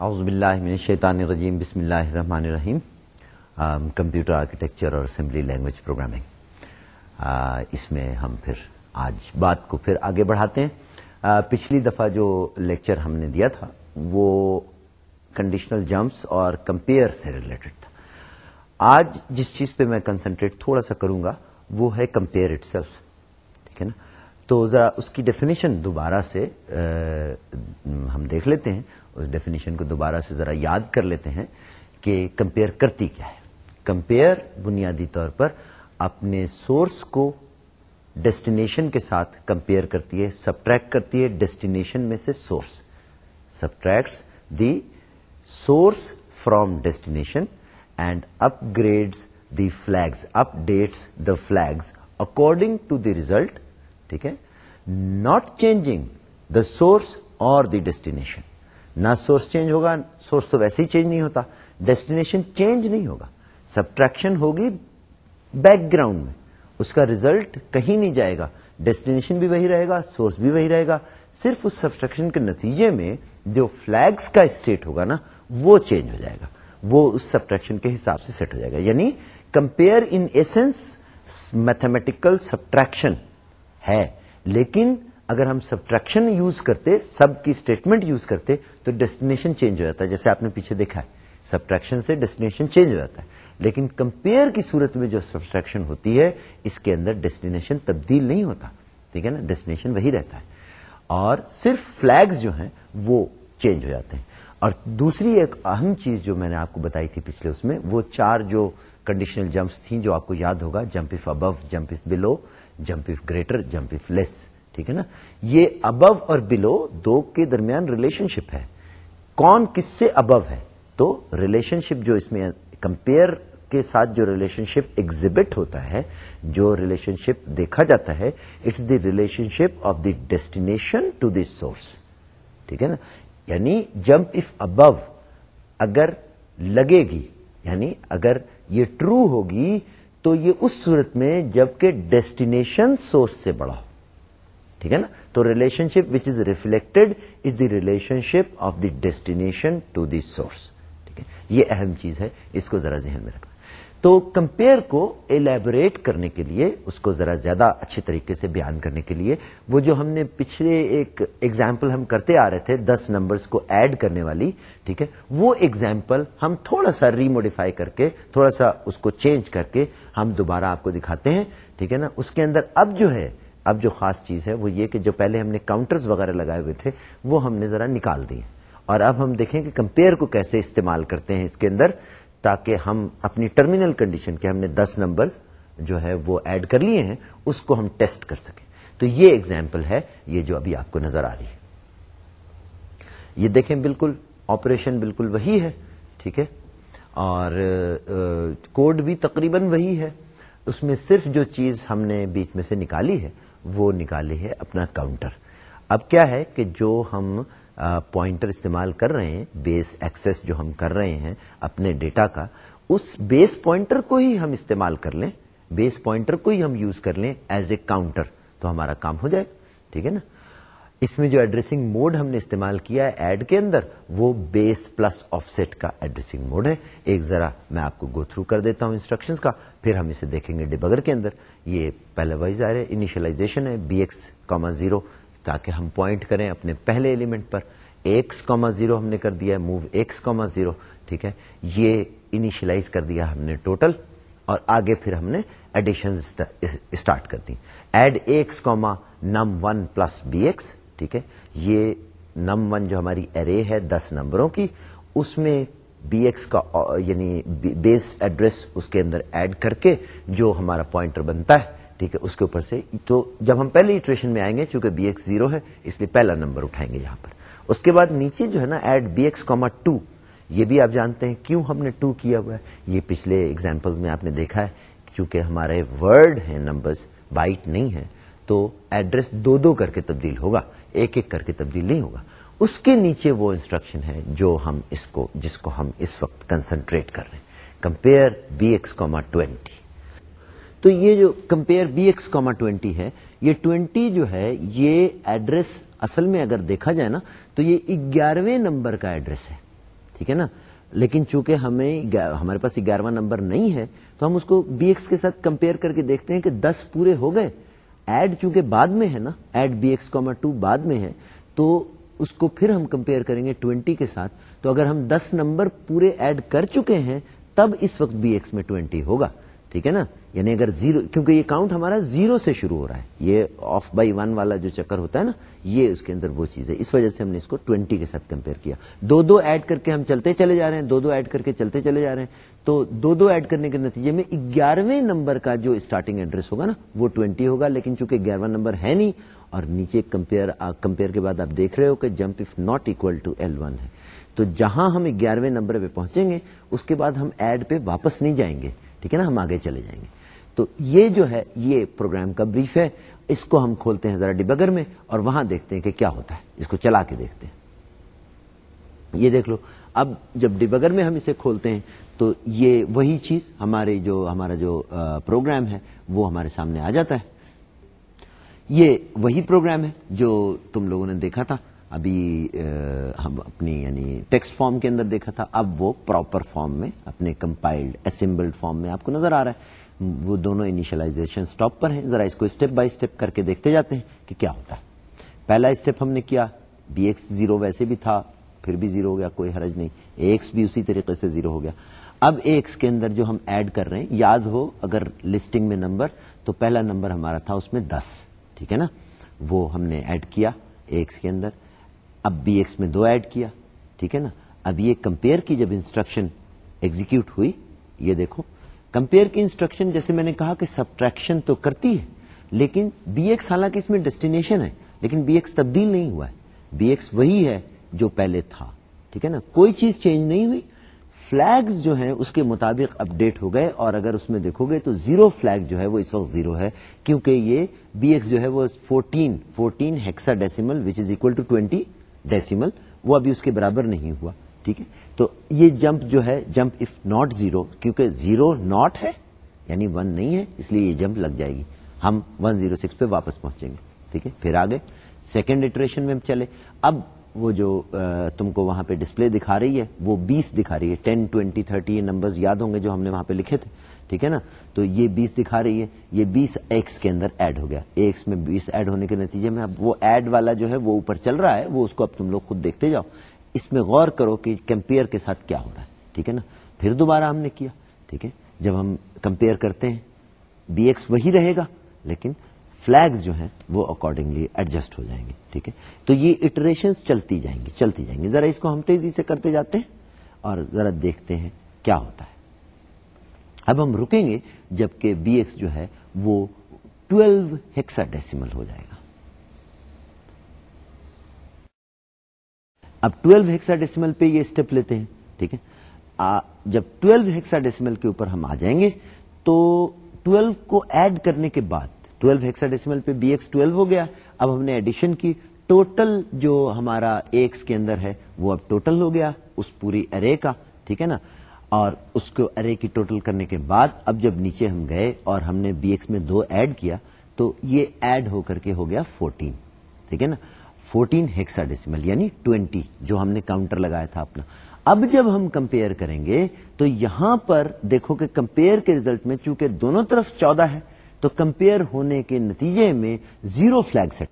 اعوذ باللہ من الشیطان الرجیم، بسم اللہ الرحمن الرحیم. کمپیوٹر آرکیٹیکچر اور اسمبلی لینگویج پروگرامنگ. اس میں ہم پھر آج بات کو پھر آگے بڑھاتے ہیں. پچھلی دفعہ جو لیکچر ہم نے دیا تھا، وہ کنڈیشنل جمپس اور کمپیئر سے ریلیٹڈ تھا. آج جس چیز پہ میں کنسنٹریٹ تھوڑا سا کروں گا، وہ ہے کمپیئر اٹ سیلف ٹھیک ہے نا؟ تو ذرا اس کی ڈیفینیشن دوبارہ سے ہم دیکھ لیتے ہیں. اس ڈیفینیشن کو دوبارہ سے ذرا یاد کر لیتے ہیں کہ کمپیئر کرتی کیا ہے۔ کمپیئر بنیادی طور پر اپنے سورس کو ڈیسٹینیشن کے ساتھ کمپیئر کرتی ہے سبٹریکٹ کرتی ہے ڈیسٹینیشن میں سے source subtracts the source from destination and upgrades the flags updates the flags according to the result ٹھیک ہے؟ ناٹ چینجنگ دا سورس اور دی ڈیسٹینیشن نہ سورس چینج ہوگا سورس تو ویسے ہی چینج نہیں ہوتا۔ ڈیسٹینیشن چینج نہیں ہوگا۔ سبٹریکشن ہوگی بیک گراؤنڈ میں۔ اس کا ریزلٹ کہیں نہیں جائے گا۔ ڈیسٹینیشن بھی وہی رہے گا سورس بھی وہی رہے گا۔ صرف اس سبسٹرکشن کے نتیجے میں جو فلیگس کا اسٹیٹ ہوگا نا، وہ چینج ہو جائے گا۔ وہ اس سبٹریکشن کے حساب سے سیٹ ہو جائے گا۔ یعنی compare in essence mathematical subtraction ہے۔ لیکن اگر ہم سبٹریکشن یوز کرتے، سب کی اسٹیٹمنٹ یوز کرتے، تو ڈیسٹینیشن چینج ہو جاتا ہے، جیسے آپ نے پیچھے دیکھا ہے۔ سبٹریکشن سے ڈیسٹینیشن چینج ہو جاتا ہے۔ لیکن کمپیئر کی صورت میں جو سبسٹریکشن ہوتی ہے، اس کے اندر ڈیسٹینیشن تبدیل نہیں ہوتا۔ ٹھیک ہے نا؟ ڈیسٹینیشن وہی رہتا ہے۔ اور صرف فلیگز جو ہیں، وہ چینج ہو جاتے ہیں۔ اور دوسری ایک اہم چیز جو میں نے آپ کو بتائی تھی پچھلے اس میں، وہ چار جو کنڈیشنل جمپس تھیں، جو آپ کو یاد ہوگا۔ Jump if above jump if below jump if greater jump if less ٹھیک ہے نا؟ یہ ابو اور بلو دو کے درمیان ریلیشن شپ ہے۔ کون کس سے ابو ہے؟ تو ریلیشن شپ جو اس میں کمپیئر کے ساتھ جو ریلیشن شپ ایگزبٹ ہوتا ہے، جو ریلیشن شپ دیکھا جاتا ہے it's the relationship of the destination to the source ٹھیک ہے نا؟ یعنی جمپ اف ابو اگر لگے گی یعنی اگر یہ ٹرو ہوگی، تو یہ اس صورت میں جبکہ ڈیسٹینیشن سورس سے بڑا۔ ہو ٹھیک ہے نا؟ تو relationship which is reflected is the relationship of the destination to the source ٹھیک ہے؟ یہ اہم چیز ہے، اس کو ذرا ذہن میں رکھنا۔ تو کمپیئر کو ایلیبوریٹ کرنے کے لیے، اس کو ذرا زیادہ اچھے طریقے سے بیان کرنے کے لیے، وہ جو ہم نے پچھلے ایک ایگزامپل ہم کرتے آ رہے تھے، دس نمبرز کو ایڈ کرنے والی، ٹھیک ہے؟ وہ ایگزامپل ہم تھوڑا سا ریموڈیفائی کر کے، تھوڑا سا اس کو چینج کر کے ہم دوبارہ آپ کو دکھاتے ہیں، ٹھیک ہے نا؟ اس کے اندر اب جو ہے اب جو خاص چیز ہے وہ یہ کہ جو پہلے ہم نے کاؤنٹرز وغیرہ لگائے ہوئے تھے، وہ ہم نے ذرا نکال دیے۔ اور اب ہم دیکھیں کہ کمپیئر کو کیسے استعمال کرتے ہیں اس کے اندر، تاکہ ہم اپنی ٹرمینل کنڈیشن کے ہم نے دس نمبر جو ہے وہ ایڈ کر لیے ہیں، اس کو ہم ٹیسٹ کر سکیں۔ تو یہ ایگزامپل ہے، یہ جو ابھی آپ کو نظر آ رہی ہے۔ یہ دیکھیں بالکل آپریشن بالکل وہی ہے، ٹھیک ہے؟ اور کوڈ بھی تقریباً وہی ہے۔ اس میں صرف جو چیز ہم نے بیچ میں سے نکالی ہے وہ نکالی ہے اپنا کاؤنٹر اب کیا ہے کہ جو ہم پوائنٹر استعمال کر رہے ہیں بیس ایکسس جو ہم کر رہے ہیں اپنے ڈیٹا کا، اس بیس پوائنٹر کو ہی ہم استعمال کر لیں بیس پوائنٹر کو ہی ہم یوز کر لیں ایز اے کاؤنٹر تو ہمارا کام ہو جائے، ٹھیک ہے نا؟ اس میں جو ایڈریسنگ موڈ ہم نے استعمال کیا ہے ایڈ کے اندر، وہ بیس پلس آف سیٹ کا ایڈریسنگ موڈ ہے۔ ایک ذرا میں آپ کو گو تھرو کر دیتا ہوں انسٹرکشن کا، پھر ہم اسے دیکھیں گے ڈبگر کے اندر۔ یہ پہلے وائز آ رہے انیشلائزیشن ہے بی ایکس کاما زیرو تاکہ ہم پوائنٹ کریں اپنے پہلے ایلیمنٹ پر۔ ایکس کاما زیرو ہم نے کر دیا ہے موو ایکس کاما زیرو ٹھیک ہے؟ یہ انیشلائز کر دیا ہم نے ٹوٹل اور آگے پھر ہم نے ایڈیشن اسٹارٹ کر دی۔ Add X comma num one plus B X ٹھیک ہے؟ یہ نم ون جو ہماری ارے ہے دس نمبروں کی، اس میں بی ایکس کا یعنی بیس ایڈریس اس کے اندر ایڈ کر کے جو ہمارا پوائنٹر بنتا ہے، ٹھیک ہے؟ اس کے اوپر سے، تو جب ہم پہلے ایٹریشن میں آئیں گے، چونکہ بی ایکس زیرو ہے، اس لیے پہلا نمبر اٹھائیں گے یہاں پر۔ اس کے بعد نیچے جو ہے نا add B X comma two یہ بھی آپ جانتے ہیں کیوں ہم نے ٹو کیا ہوا ہے؟ یہ پچھلے ایگزامپل میں آپ نے دیکھا ہے، چونکہ ہمارے ورڈ ہیں نمبرز بائٹ نہیں ہے تو ایڈریس دو دو کر کے تبدیل ہوگا۔ ایک ایک کر کے تبدیل نہیں ہوگا۔ اس کے نیچے وہ انسٹرکشن ہے جو ہم اس کو، جس کو ہم اس وقت کنسنٹریٹ کر رہے ہیں۔ Compare B X comma twenty تو یہ جو compare B X comma twenty ہے، یہ ٹوینٹی جو ہے، یہ ایڈریس اصل میں اگر دیکھا جائے نا، تو یہ گیارہویں نمبر کا ایڈریس ہے۔ ٹھیک ہے نا؟ لیکن چونکہ ہمیں ہمارے پاس گیارہواں نمبر نہیں ہے، تو ہم اس کو بی ایکس کے ساتھ کمپیئر کر کے دیکھتے ہیں کہ دس پورے ہو گئے۔ ایڈ چونکہ بعد میں ہے نا، add B X comma two بعد میں ہے، تو اس کو پھر ہم کمپیئر کریں گے ٹوینٹی کے ساتھ۔ تو اگر ہم دس نمبر پورے ایڈ کر چکے ہیں، تب اس وقت بی ایکس میں ٹوینٹی ہوگا۔ ٹھیک ہے نا؟ یعنی اگر زیرو، کیونکہ یہ کاؤنٹ ہمارا زیرو سے شروع ہو رہا ہے، یہ آف بائی ون والا جو چکر ہوتا ہے نا، یہ اس کے اندر وہ چیز ہے۔ اس وجہ سے ہم نے اس کو ٹوینٹی کے ساتھ کمپیئر کیا۔ دو دو ایڈ کر کے ہم چلتے چلے جا رہے ہیں دو دو ایڈ کر کے چلتے چلے جا رہے ہیں۔ تو دو دو ایڈ کرنے کے نتیجے میں گیارہویں نمبر کا جو اسٹارٹنگ ایڈریس ہوگا نا، وہ ٹوینٹی ہوگا۔ لیکن چونکہ گیارہواں نمبر ہے نہیں، اور نیچے کمپیئر کمپیئر کے بعد آپ دیکھ رہے ہو کہ jump if not equal to L one ہے۔ تو جہاں ہم گیارہویں نمبر پہ پہنچیں گے، اس کے بعد ہم ایڈ پہ واپس نہیں جائیں گے۔ ٹھیک ہے نا؟ ہم آگے چلے جائیں گے۔ تو یہ جو ہے، یہ پروگرام کا بریف ہے۔ اس کو ہم کھولتے ہیں ذرا ڈبگر میں اور وہاں دیکھتے ہیں کہ کیا ہوتا ہے۔ اس کو چلا کے دیکھتے ہیں۔ یہ دیکھ لو۔ اب جب ڈبگر میں ہم اسے کھولتے ہیں تو یہ وہی چیز ہمارے جو، ہمارا جو پروگرام ہے، وہ ہمارے سامنے آ جاتا ہے۔ یہ وہی پروگرام ہے جو تم لوگوں نے دیکھا تھا۔ ابھی ہم اپنی یعنی ٹیکسٹ فارم کے اندر دیکھا تھا۔ اب وہ پراپر فارم میں، اپنے کمپائلڈ اسمبلڈ فارم میں آپ کو نظر آ رہا ہے۔ وہ دونوں انیشلائزیشن سٹاپ پر ہیں۔ ذرا اس کو اسٹیپ بائی اسٹیپ کر کے دیکھتے جاتے ہیں کہ کیا ہوتا ہے۔ پہلا اسٹیپ ہم نے کیا بی ایکس زیرو ویسے بھی تھا، پھر بھی زیرو ہو گیا، کوئی حرج نہیں۔ ایکس بھی اسی طریقے سے زیرو ہو گیا۔ اب ایکس کے اندر جو ہم ایڈ کر رہے ہیں، یاد ہو، اگر لسٹنگ میں نمبر تو پہلا نمبر ہمارا تھا، اس میں دس۔ ٹھیک ہے نا؟ وہ ہم نے ایڈ کیا ایکس کے اندر۔ اب بی ایکس میں دو ایڈ کیا۔ ٹھیک ہے نا؟ اب یہ کمپیئر کی جب انسٹرکشن ایگزیکیوٹ ہوئی، یہ دیکھو۔ کمپیئر کی انسٹرکشن جیسے میں نے کہا کہ سبٹریکشن تو کرتی ہے، لیکن بی ایکس حالانکہ اس میں ڈیسٹینیشن ہے، لیکن بی ایکس تبدیل نہیں ہوا ہے۔ بی ایکس وہی ہے جو پہلے تھا۔ ٹھیک ہے نا؟ کوئی چیز چینج نہیں ہوئی۔ فلیگز جو ہیں، اس کے مطابق اپ ڈیٹ ہو گئے، اور اگر اس میں دیکھو گے تو زیرو فلیگ جو ہے، وہ اس وقت زیرو ہے، کیونکہ یہ بی ایکس جو ہے، وہ fourteen fourteen hexadecimal which is equal to twenty decimal وہ ابھی اس کے برابر نہیں ہوا۔ ٹھیک ہے؟ تو یہ جمپ جو ہے، جمپ اف ناٹ زیرو کیونکہ زیرو ناٹ ہے یعنی ون نہیں ہے، اس لیے یہ جمپ لگ جائے گی۔ ہم ون زیرو سکس پہ واپس پہنچیں گے۔ ٹھیک ہے؟ پھر آگے۔ سیکنڈ اٹریشن میں چلے۔ اب وہ جو تم کو وہاں پہ ڈسپلے دکھا رہی ہے، وہ بیس دکھا رہی ہے۔ ٹین ٹوینٹی تھرٹی یہ نمبر یاد ہوں گے جو ہم نے وہاں پہ لکھے تھے۔ ٹھیک ہے نا؟ تو یہ بیس دکھا رہی ہے۔ یہ بیس ایکس کے اندر ایڈ ہو گیا۔ ایکس میں بیس ایڈ ہونے کے نتیجے میں اب وہ ایڈ والا جو ہے، وہ اوپر چل رہا ہے، وہ اس کو اب تم لوگ خود دیکھتے جاؤ۔ اس میں غور کرو کہ کمپیئر کے ساتھ کیا ہو رہا ہے، ٹھیک ہے نا؟ پھر دوبارہ ہم نے کیا، ٹھیک ہے؟ جب ہم کمپیئر کرتے ہیں، بی ایکس وہی رہے گا، لیکن فلیگز جو ہیں وہ اکارڈنگلی ایڈجسٹ ہو جائیں گے، ٹھیک ہے؟ تو یہ اٹریشن چلتی جائیں گی، چلتی جائیں گی۔ ذرا اس کو ہم تیزی سے کرتے جاتے ہیں اور ذرا دیکھتے ہیں کیا ہوتا ہے۔ اب ہم رکیں گے جبکہ بی ایکس جو ہے وہ ٹویلو ہیکسا ڈیسیمل ہو جائے گا۔ اب ٹویلو ہیکسا ڈیسیمل پہ یہ اسٹیپ لیتے ہیں، ٹھیک ہے؟ جب ٹویلو ہیکسا ڈیسیمل کے اوپر ہم آ جائیں گے، تو ٹویلو کو ایڈ کرنے کے بعد، ٹویلو ہیکسا ڈیسیمل پہ بی ایکس ٹویلو ہو گیا، اب ہم نے ایڈیشن کی، ٹوٹل جو ہمارا ایکس کے اندر ہے، وہ اب ٹوٹل ہو گیا، اس پوری ارے کا، ٹھیک ہے نا؟ اور اس کو ارے کی ٹوٹل کرنے کے بعد، اب جب نیچے ہم گئے اور ہم نے بی ایکس میں دو ایڈ کیا، تو یہ ایڈ ہو کر کے ہو گیا فورٹین، ٹھیک ہے نا؟ فورٹین ہیکسا ڈیسیمل یعنی ٹوینٹی جو ہم نے کاؤنٹر لگایا تھا اپنا. اب جب ہم کمپیئر کریں گے، تو یہاں پر دیکھو کہ کمپیئر کے ریزلٹ میں چونکہ دونوں طرف چودہ ہے، تو کمپیئر ہونے کے نتیجے میں زیرو فلیگ سیٹ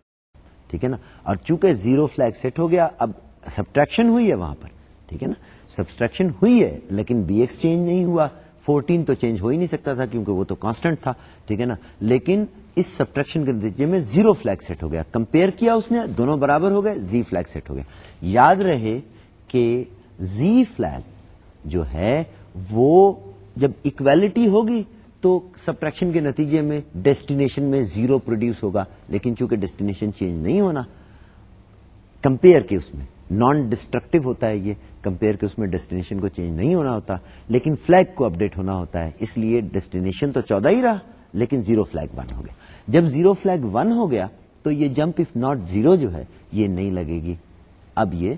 ٹھیک ہے نا؟ اور چونکہ زیرو فلیگ سیٹ ہو گیا، اب سبٹریکشن ہوئی ہے وہاں پر. ٹھیک ہے نا؟ سبسٹریکشن ہوئی ہے، لیکن بی ایکس چینج نہیں ہوا. فورٹین تو چینج ہو ہی نہیں سکتا تھا کیونکہ وہ تو کانسٹنٹ تھا. ٹھیک ہے نا؟ لیکن اس سبٹریکشن کے نتیجے میں زیرو فلیگ سیٹ ہو گیا۔ کمپیئر کیا اس نے؟ دونوں برابر ہو گئے زی فلیگ سیٹ ہو گیا۔ یاد رہے کہ زی فلیگ جو ہے وہ جب اکویلٹی ہوگی تو سبٹریکشن کے نتیجے میں ڈیسٹینیشن میں زیرو پروڈیوس ہوگا۔ لیکن چونکہ ڈیسٹینیشن چینج نہیں ہونا کمپیئر کے اس میں نان ڈسٹرکٹیو ہوتا ہے یہ۔ کمپیئر کے اس میں ڈیسٹینیشن کو چینج نہیں ہونا ہوتا، لیکن فلیگ کو اپڈیٹ ہونا ہوتا ہے۔ اس لیے ڈیسٹینیشن تو چودہ ہی رہا، لیکن زیرو فلیگ ون ہو گیا۔ جب زیرو فلیگ ون ہو گیا تو یہ جمپ اف ناٹ زیرو جو ہے یہ نہیں لگے گی۔ اب یہ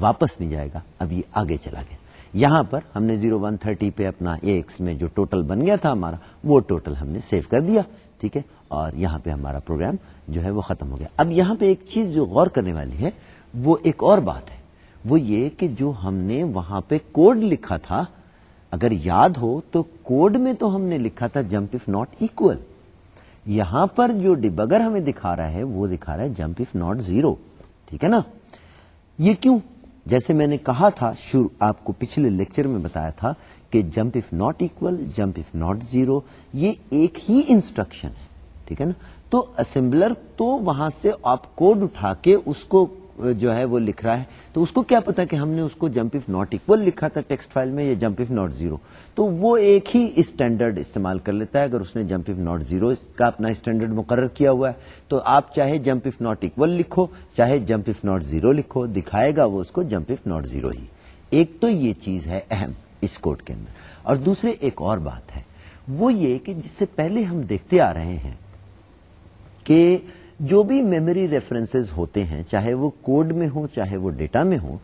واپس نہیں جائے گا۔ اب یہ آگے چلا گیا۔ یہاں پر ہم نے زیرو ون تھرٹی پہ اپنا ایکس میں جو ٹوٹل بن گیا تھا ہمارا، وہ ٹوٹل ہم نے سیو کر دیا، ٹھیک ہے؟ اور یہاں پہ ہمارا پروگرام جو ہے وہ ختم ہو گیا۔ اب یہاں پہ ایک چیز جو غور کرنے والی ہے، وہ ایک اور بات ہے۔ وہ یہ کہ جو ہم نے وہاں پہ کوڈ لکھا تھا، اگر یاد ہو تو کوڈ میں تو ہم نے لکھا تھا جمپ اف ناٹ اکول یہاں پر جو ڈبگر ہمیں دکھا رہا ہے، وہ دکھا رہا ہے جمپ اف ناٹ زیرو۔ ٹھیک ہے نا؟ یہ کیوں؟ جیسے میں نے کہا تھا، شروع آپ کو پچھلے لیکچر میں بتایا تھا کہ jump if not equal jump if not zero, یہ ایک ہی انسٹرکشن ہے۔ ٹھیک ہے نا؟ تو اسمبلر تو وہاں سے آپ کوڈ اٹھا کے اس کو جو ہے وہ لکھ رہا ہے۔ تو اس کو کیا پتا کہ ہم نے اس کو جمپ اف ناٹ اکول لکھا تھا ٹیکسٹ فائل میں یا جمپ اف ناٹ زیرو۔ تو وہ ایک ہی اسٹینڈرڈ استعمال کر لیتا ہے۔ اگر اس نے جمپ اف ناٹ زیرو کا اپنا اسٹینڈرڈ مقرر کیا ہوا ہے، تو آپ چاہے جمپ اف ناٹ اکول لکھو، چاہے جمپ اف ناٹ زیرو لکھو، دکھائے گا وہ اس کو جمپ اف ناٹ زیرو ہی۔ ایک تو یہ چیز ہے اہم اس کوڈ کے اندر۔ اور دوسرے ایک اور بات ہے، وہ یہ کہ جس سے پہلے ہم دیکھتے آ رہے ہیں کہ جو بھی میموری ریفرنس ہوتے ہیں، چاہے وہ کوڈ میں ہو چاہے وہ ڈیٹا میں ہو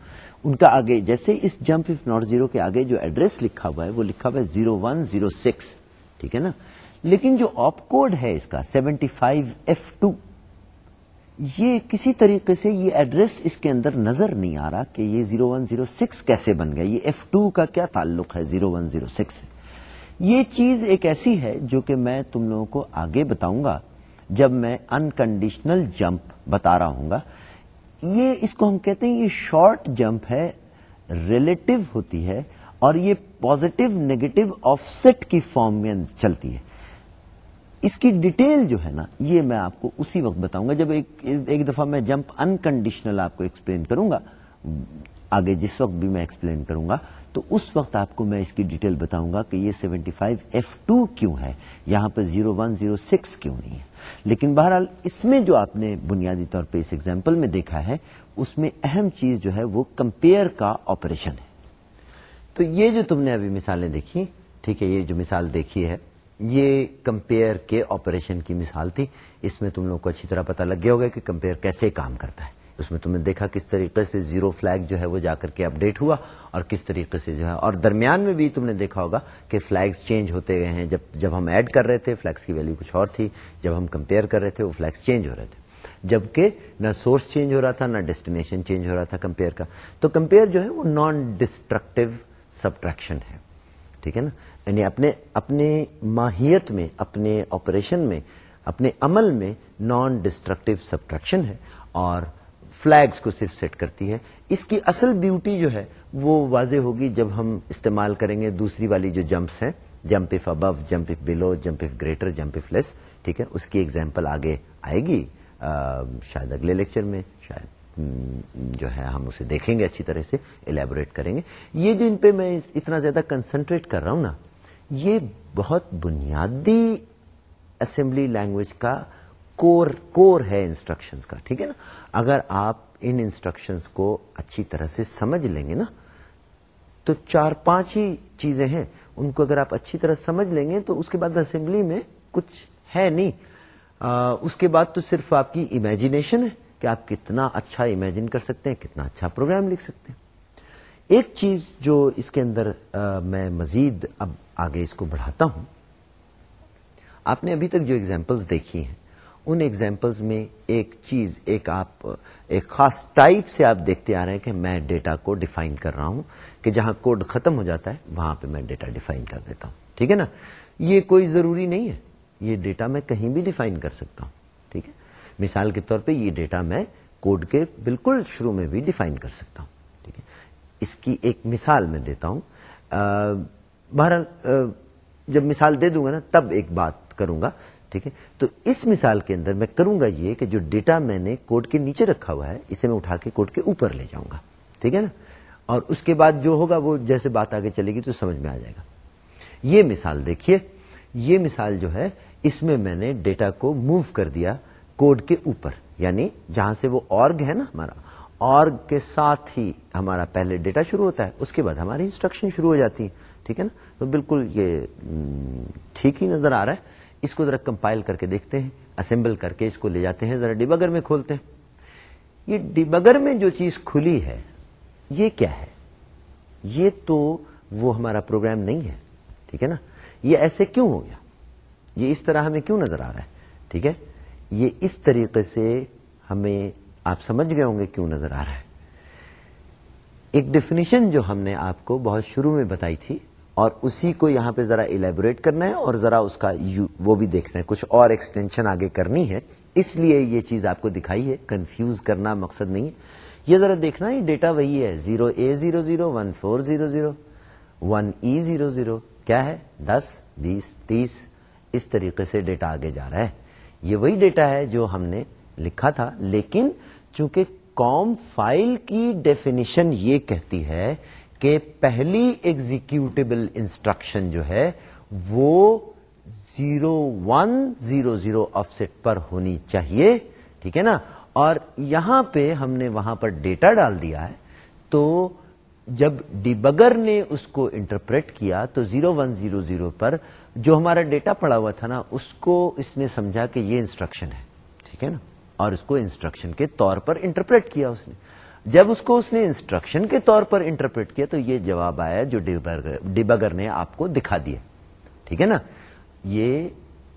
ان کا آگے جیسے اس جمپ اف ناٹ زیرو کے آگے جو ایڈریس لکھا ہوا ہے، وہ لکھا ہوا ہے زیرو ون زیرو سکس ٹھیک ہے نا؟ لیکن جو آپ کوڈ ہے اس کا سیونٹی فائیو ایف ٹو یہ کسی طریقے سے یہ ایڈریس اس کے اندر نظر نہیں آ رہا کہ یہ زیرو ون زیرو سکس کیسے بن گیا، یہ ایف ٹو کا کیا تعلق ہے زیرو ون زیرو سکس یہ چیز ایک ایسی ہے جو کہ میں تم لوگوں کو آگے بتاؤں گا جب میں انکنڈیشنل جمپ بتا رہا ہوں گا، یہ اس کو ہم کہتے ہیں یہ شارٹ جمپ ہے ریلیٹو ہوتی ہے اور یہ پوزیٹو نیگیٹو آف سیٹ کی فارم میں چلتی ہے۔ اس کی ڈیٹیل جو ہے نا، یہ میں آپ کو اسی وقت بتاؤں گا۔ جب ایک ایک دفعہ میں جمپ انکنڈیشنل آپ کو ایکسپلین کروں گا آگے جس وقت بھی میں ایکسپلین کروں گا، تو اس وقت آپ کو میں اس کی ڈیٹیل بتاؤں گا کہ یہ سیونٹی فائیو ایف ٹو کیوں ہے؟ یہاں پہ زیرو ون زیرو سکس کیوں نہیں ہے؟ لیکن بہرحال اس میں جو آپ نے بنیادی طور پہ اس ایگزامپل میں دیکھا ہے، اس میں اہم چیز جو ہے وہ کمپیئر کا آپریشن ہے۔ تو یہ جو تم نے ابھی مثالیں دیکھی، ٹھیک ہے، یہ جو مثال دیکھی ہے، یہ کمپیئر کے آپریشن کی مثال تھی۔ اس میں تم لوگ کو اچھی طرح پتا لگ گیا ہوگا کہ کمپیئر کیسے کام کرتا ہے۔ اس میں تم نے دیکھا کس طریقے سے زیرو فلیگ جو ہے وہ جا کر کے اپڈیٹ ہوا اور کس طریقے سے جو ہے، اور درمیان میں بھی تم نے دیکھا ہوگا کہ فلیگس چینج ہوتے گئے ہیں۔ جب جب ہم ایڈ کر رہے تھے فلیگس کی ویلو کچھ اور تھی۔ جب ہم کمپیئر کر رہے تھے، وہ فلیگس چینج ہو رہے تھے۔ جبکہ نہ سورس چینج ہو رہا تھا، نہ ڈیسٹینیشن چینج ہو رہا تھا کمپیئر کا۔ تو کمپیئر جو ہے وہ نان ڈسٹرکٹیو سبٹریکشن ہے۔ ٹھیک ہے نا؟ یعنی اپنے اپنے ماہیت میں، اپنے آپریشن میں، اپنے عمل میں نان ڈسٹرکٹیو سبٹریکشن ہے۔ اور فلیگس کو صرف سیٹ کرتی ہے اس کی اصل بیوٹی جو ہے، وہ واضح ہوگی جب ہم استعمال کریں گے دوسری والی جو جمپس ہیں۔ Jump if above jump if below jump if greater jump if less ٹھیک ہے؟ اس کی ایگزامپل آگے آئے گی۔ شاید اگلے لیکچر میں، شاید جو ہے، ہم اسے دیکھیں گے اچھی طرح سے الیبوریٹ کریں گے۔ یہ جو ان پہ میں اتنا زیادہ کنسنٹریٹ کر رہا ہوں نا، یہ بہت بنیادی اسمبلی لینگویج کا کور کور ہے انسٹرکشنز کا ٹھیک ہے نا؟ اگر آپ ان انسٹرکشنز کو اچھی طرح سے سمجھ لیں گے نا تو چار پانچ ہی چیزیں ہیں۔ ان کو اگر آپ اچھی طرح سمجھ لیں گے تو اس کے بعد اسمبلی میں کچھ ہے نہیں۔ آ, اس کے بعد تو صرف آپ کی امیجنیشن ہے کہ آپ کتنا اچھا امیجن کر سکتے ہیں کتنا اچھا پروگرام لکھ سکتے ہیں۔ ایک چیز جو اس کے اندر آ, میں مزید اب آگے اس کو بڑھاتا ہوں۔ آپ نے ابھی تک جو ایگزامپلس دیکھی ہیں ان ایگزامپلس میں ایک چیز، ایک آپ، ایک خاص ٹائپ سے آپ دیکھتے آ رہے ہیں کہ میں ڈیٹا کو ڈیفائن کر رہا ہوں کہ جہاں کوڈ ختم ہو جاتا ہے، وہاں پہ میں ڈیٹا ڈیفائن کر دیتا ہوں۔ ٹھیک ہے نا؟ یہ کوئی ضروری نہیں ہے۔ یہ ڈیٹا میں کہیں بھی ڈیفائن کر سکتا ہوں۔ ٹھیک ہے؟ مثال کے طور پہ یہ ڈیٹا میں کوڈ کے بالکل شروع میں بھی ڈیفائن کر سکتا ہوں۔ ٹھیک ہے؟ اس کی ایک مثال میں دیتا ہوں۔ بہرحال جب مثال دے دوں گا نا، تب ایک بات کروں گا۔ ٹھیک ہے؟ تو اس مثال کے اندر میں کروں گا یہ کہ جو ڈیٹا میں نے کوڈ کے نیچے رکھا ہوا ہے، اسے میں اٹھا کے کوڈ کے اوپر لے جاؤں گا، ٹھیک ہے نا؟ اور اس کے بعد جو ہوگا وہ جیسے بات آگے چلے گی تو سمجھ میں آ جائے گا۔ یہ مثال دیکھیے، یہ مثال جو ہے، اس میں میں نے ڈیٹا کو موو کر دیا کوڈ کے اوپر یعنی جہاں سے وہ آرگ ہے نا ہمارا، آرگ کے ساتھ ہی ہمارا پہلے ڈیٹا شروع ہوتا ہے، اس کے بعد ہماری انسٹرکشن شروع ہو جاتی ہے ٹھیک ہے نا؟ تو بالکل یہ، ٹھیک ہی نظر آ رہا ہے۔ اس کو ذرا کمپائل کر کے دیکھتے ہیں اسمبل کر کے اس کو لے جاتے ہیں، ذرا ڈیبگر میں کھولتے ہیں۔ یہ ڈیبگر میں جو چیز کھلی ہے، یہ کیا ہے؟ یہ تو وہ ہمارا پروگرام نہیں ہے، ٹھیک ہے نا؟ یہ ایسے کیوں ہو گیا؟ یہ اس طرح ہمیں کیوں نظر آ رہا ہے؟ ٹھیک ہے؟ یہ اس طریقے سے ہمیں، آپ سمجھ گئے ہوں گے کیوں نظر آ رہا ہے۔ ایک ڈیفینیشن جو ہم نے آپ کو بہت شروع میں بتائی تھی اور اسی کو یہاں پہ ذرا ایلیبوریٹ کرنا ہے اور ذرا اس کا وہ بھی دیکھنا ہے، کچھ اور ایکسٹینشن آگے کرنی ہے۔ اس لیے یہ چیز آپ کو دکھائی ہے کنفیوز کرنا مقصد نہیں ہے۔ یہ ذرا دیکھنا یہ ڈیٹا وہی ہے۔ Zero A zero zero one four zero zero one E zero zero کیا ہے؟ دس، بیس، تیس۔ اس طریقے سے ڈیٹا آگے جا رہا ہے۔ یہ وہی ڈیٹا ہے جو ہم نے لکھا تھا، لیکن چونکہ کام فائل کی ڈیفینیشن یہ کہتی ہے کہ پہلی ایگزیکٹیبل انسٹرکشن جو ہے وہ zero one zero zero offset پر ہونی چاہیے، ٹھیک ہے نا؟ اور یہاں پہ ہم نے وہاں پر ڈیٹا ڈال دیا ہے، تو جب ڈیبگر نے اس کو انٹرپریٹ کیا، تو زیرو ون زیرو زیرو پر جو ہمارا ڈیٹا پڑا ہوا تھا نا، اس کو اس نے سمجھا کہ یہ انسٹرکشن ہے، ٹھیک ہے نا؟ اور اس کو انسٹرکشن کے طور پر انٹرپریٹ کیا اس نے۔ جب اس کو اس نے انسٹرکشن کے طور پر انٹرپریٹ کیا تو یہ جواب آیا جو ڈیبگر نے آپ کو دکھا دیا ٹھیک ہے نا؟ یہ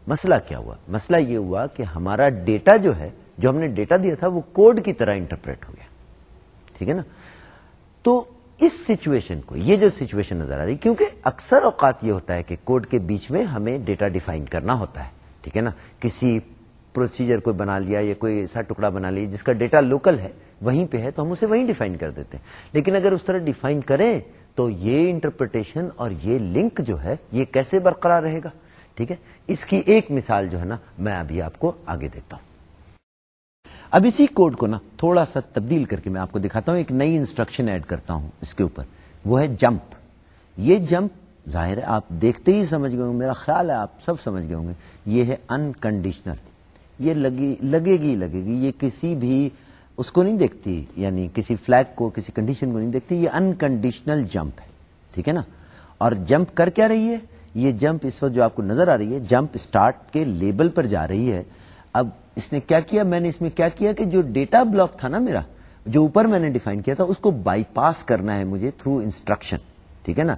مسئلہ کیا ہوا؟ مسئلہ یہ ہوا کہ ہمارا ڈیٹا جو ہے، جو ہم نے ڈیٹا دیا تھا، وہ کوڈ کی طرح انٹرپریٹ ہو گیا۔ ٹھیک ہے نا؟ تو اس سچویشن کو، یہ جو سچویشن نظر آ رہی، کیونکہ اکثر اوقات یہ ہوتا ہے کہ کوڈ کے بیچ میں ہمیں ڈیٹا ڈیفائن کرنا ہوتا ہے۔ ٹھیک ہے نا؟ کسی پروسیجر کو بنا لیا یا کوئی ایسا ٹکڑا بنا لیا جس کا ڈیٹا لوکل ہے، وہیں پہ ہے تو ہم اسے وہیں ڈیفائن کر دیتے ہیں۔ لیکن اگر اس طرح ڈیفائن کریں تو یہ انٹرپریٹیشن اور یہ لنک جو ہے، یہ کیسے برقرار رہے گا؟ ٹھیک ہے؟ اس کی ایک مثال جو ہے نا، میں ابھی آپ کو آگے دیتا ہوں۔ اب اسی کوڈ کو نا تھوڑا سا تبدیل کر کے میں آپ کو دکھاتا ہوں، ایک نئی انسٹرکشن ایڈ کرتا ہوں اس کے اوپر۔ وہ ہے جمپ یہ جمپ ظاہر ہے، آپ دیکھتے ہی سمجھ گئے ہوں، میرا خیال ہے، آپ سب سمجھ گئے ہوں گے۔ یہ ہے انکنڈیشنل یہ لگی، لگے گی لگے گی، یہ کسی بھی اس کو نہیں دیکھتی یعنی کسی فلیگ کو، کسی کنڈیشن کو نہیں دیکھتی، یہ انکنڈیشنل جمپ ہے، ٹھیک ہے نا؟ اور جمپ کر کیا رہی ہے؟ یہ جمپ اس وقت جو آپ کو نظر آ رہی ہے جمپ اسٹارٹ کے لیبل پر جا رہی ہے۔ اب اس نے کیا کیا؟ میں نے اس میں کیا کیا کہ جو ڈیٹا بلاک تھا نا میرا، جو اوپر میں نے ڈیفائن کیا تھا، اس کو بائی پاس کرنا ہے مجھے تھرو انسٹرکشن ٹھیک ہے نا؟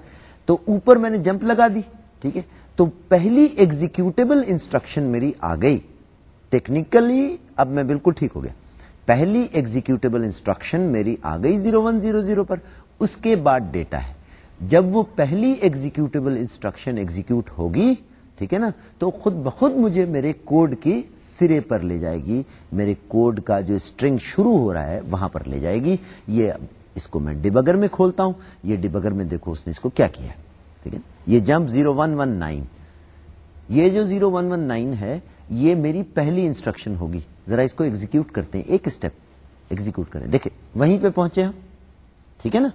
تو اوپر میں نے جمپ لگا دی، ٹھیک ہے؟ تو پہلی ایگزیکٹیبل انسٹرکشن میری آ گئی۔ ٹیکنیکلی اب میں بالکل ٹھیک ہو گیا۔ پہلی ایگزیکٹیبل انسٹرکشن میری آ گئی زیرو ون زیرو زیرو پر، اس کے بعد ڈیٹا ہے۔ جب وہ پہلی ایگزیکٹیبل انسٹرکشن ایگزیکیوٹ ہوگی، ٹھیک ہے نا، تو خود بخود مجھے میرے کوڈ کی سرے پر لے جائے گی۔ میرے کوڈ کا جو اسٹرنگ شروع ہو رہا ہے، وہاں پر لے جائے گی۔ یہ اس کو میں ڈبگر میں کھولتا ہوں۔ یہ ڈبگر میں دیکھو اس نے اس کو کیا کیا ٹھیک ہے یہ jump zero one one nine یہ جو زیرو ون ون نائن ہے، یہ میری پہلی انسٹرکشن ہوگی۔ ذرا اس کو ایگزیکیوٹ کرتے ہیں، ایک اسٹیپ ایگزیکیوٹ کریں۔ دیکھیں، وہیں پہ پہنچے ہم، ٹھیک ہے نا؟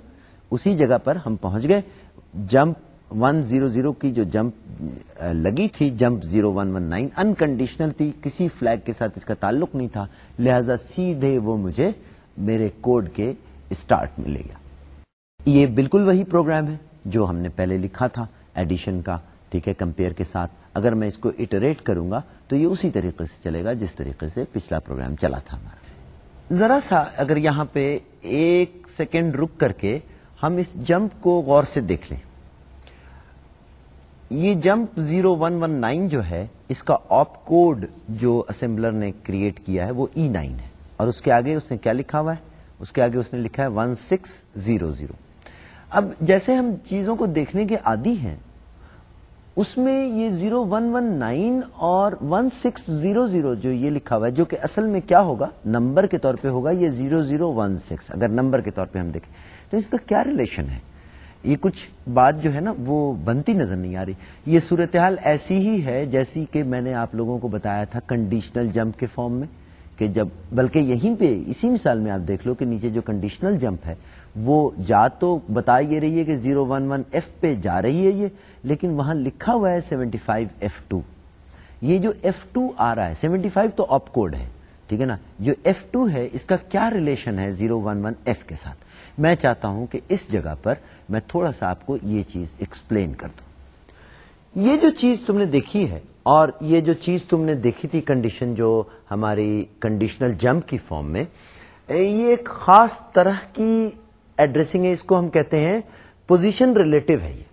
اسی جگہ پر ہم پہنچ گئے۔ جمپ ون زیرو زیرو کی جو جمپ لگی تھی، jump zero one one nine unconditional تھی۔ کسی فلیگ کے ساتھ اس کا تعلق نہیں تھا۔ لہذا سیدھے وہ مجھے میرے کوڈ کے اسٹارٹ میں لے گیا۔ یہ بالکل وہی پروگرام ہے جو ہم نے پہلے لکھا تھا ایڈیشن کا، ٹھیک ہے کمپیئر کے ساتھ۔ اگر میں اس کو اٹریٹ کروں گا تو یہ اسی طریقے سے چلے گا جس طریقے سے پچھلا پروگرام چلا تھا ہمارا۔ ذرا سا اگر یہاں پہ ایک سیکنڈ رک کر کے ہم اس جمپ کو غور سے دیکھ لیں۔ یہ jump zero one one nine جو ہے، اس کا آپ کوڈ جو اسمبلر نے کریٹ کیا ہے، وہ e ای نائن ہے۔ اور اس کے آگے اس نے کیا لکھا ہوا ہے؟ اس کے آگے اس نے لکھا ہے ون سکس زیرو زیرو اب جیسے ہم چیزوں کو دیکھنے کے عادی ہیں اس میں یہ زیرو ون ون نائن اور ون سکس زیرو زیرو جو یہ لکھا ہوا ہے، جو کہ اصل میں کیا ہوگا؟ نمبر کے طور پہ ہوگا یہ زیرو زیرو ون سکس اگر نمبر کے طور پہ ہم دیکھیں۔ تو اس کا کیا ریلیشن ہے؟ یہ کچھ بات جو ہے نا، وہ بنتی نظر نہیں آ رہی۔ یہ صورتحال ایسی ہی ہے جیسی کہ میں نے آپ لوگوں کو بتایا تھا کنڈیشنل جمپ کے فارم میں، کہ جب، بلکہ یہیں پہ، اسی مثال میں آپ دیکھ لو کہ نیچے جو کنڈیشنل جمپ ہے، وہ جا تو بتا یہ رہی ہے کہ زیرو ون ون ایف پہ جا رہی ہے یہ لیکن وہاں لکھا ہوا ہے سیونٹی فائیو ایف ٹو۔ یہ جو ایف ٹو آ رہا ہے، سیونٹی فائیو تو آپ کوڈ ہے، ٹھیک ہے نا؟ جو ایف ٹو ہے، اس کا کیا ریلیشن ہے زیرو ون ون ایف کے ساتھ؟ میں چاہتا ہوں کہ اس جگہ پر میں تھوڑا سا آپ کو یہ چیز ایکسپلین کر دوں۔ یہ جو چیز تم نے دیکھی ہے، اور یہ جو چیز تم نے دیکھی تھی کنڈیشن جو ہماری کنڈیشنل جمپ کی فارم میں، یہ ایک خاص طرح کی ایڈریسنگ ہے، اس کو ہم کہتے ہیں پوزیشن ریلیٹو ہے یہ۔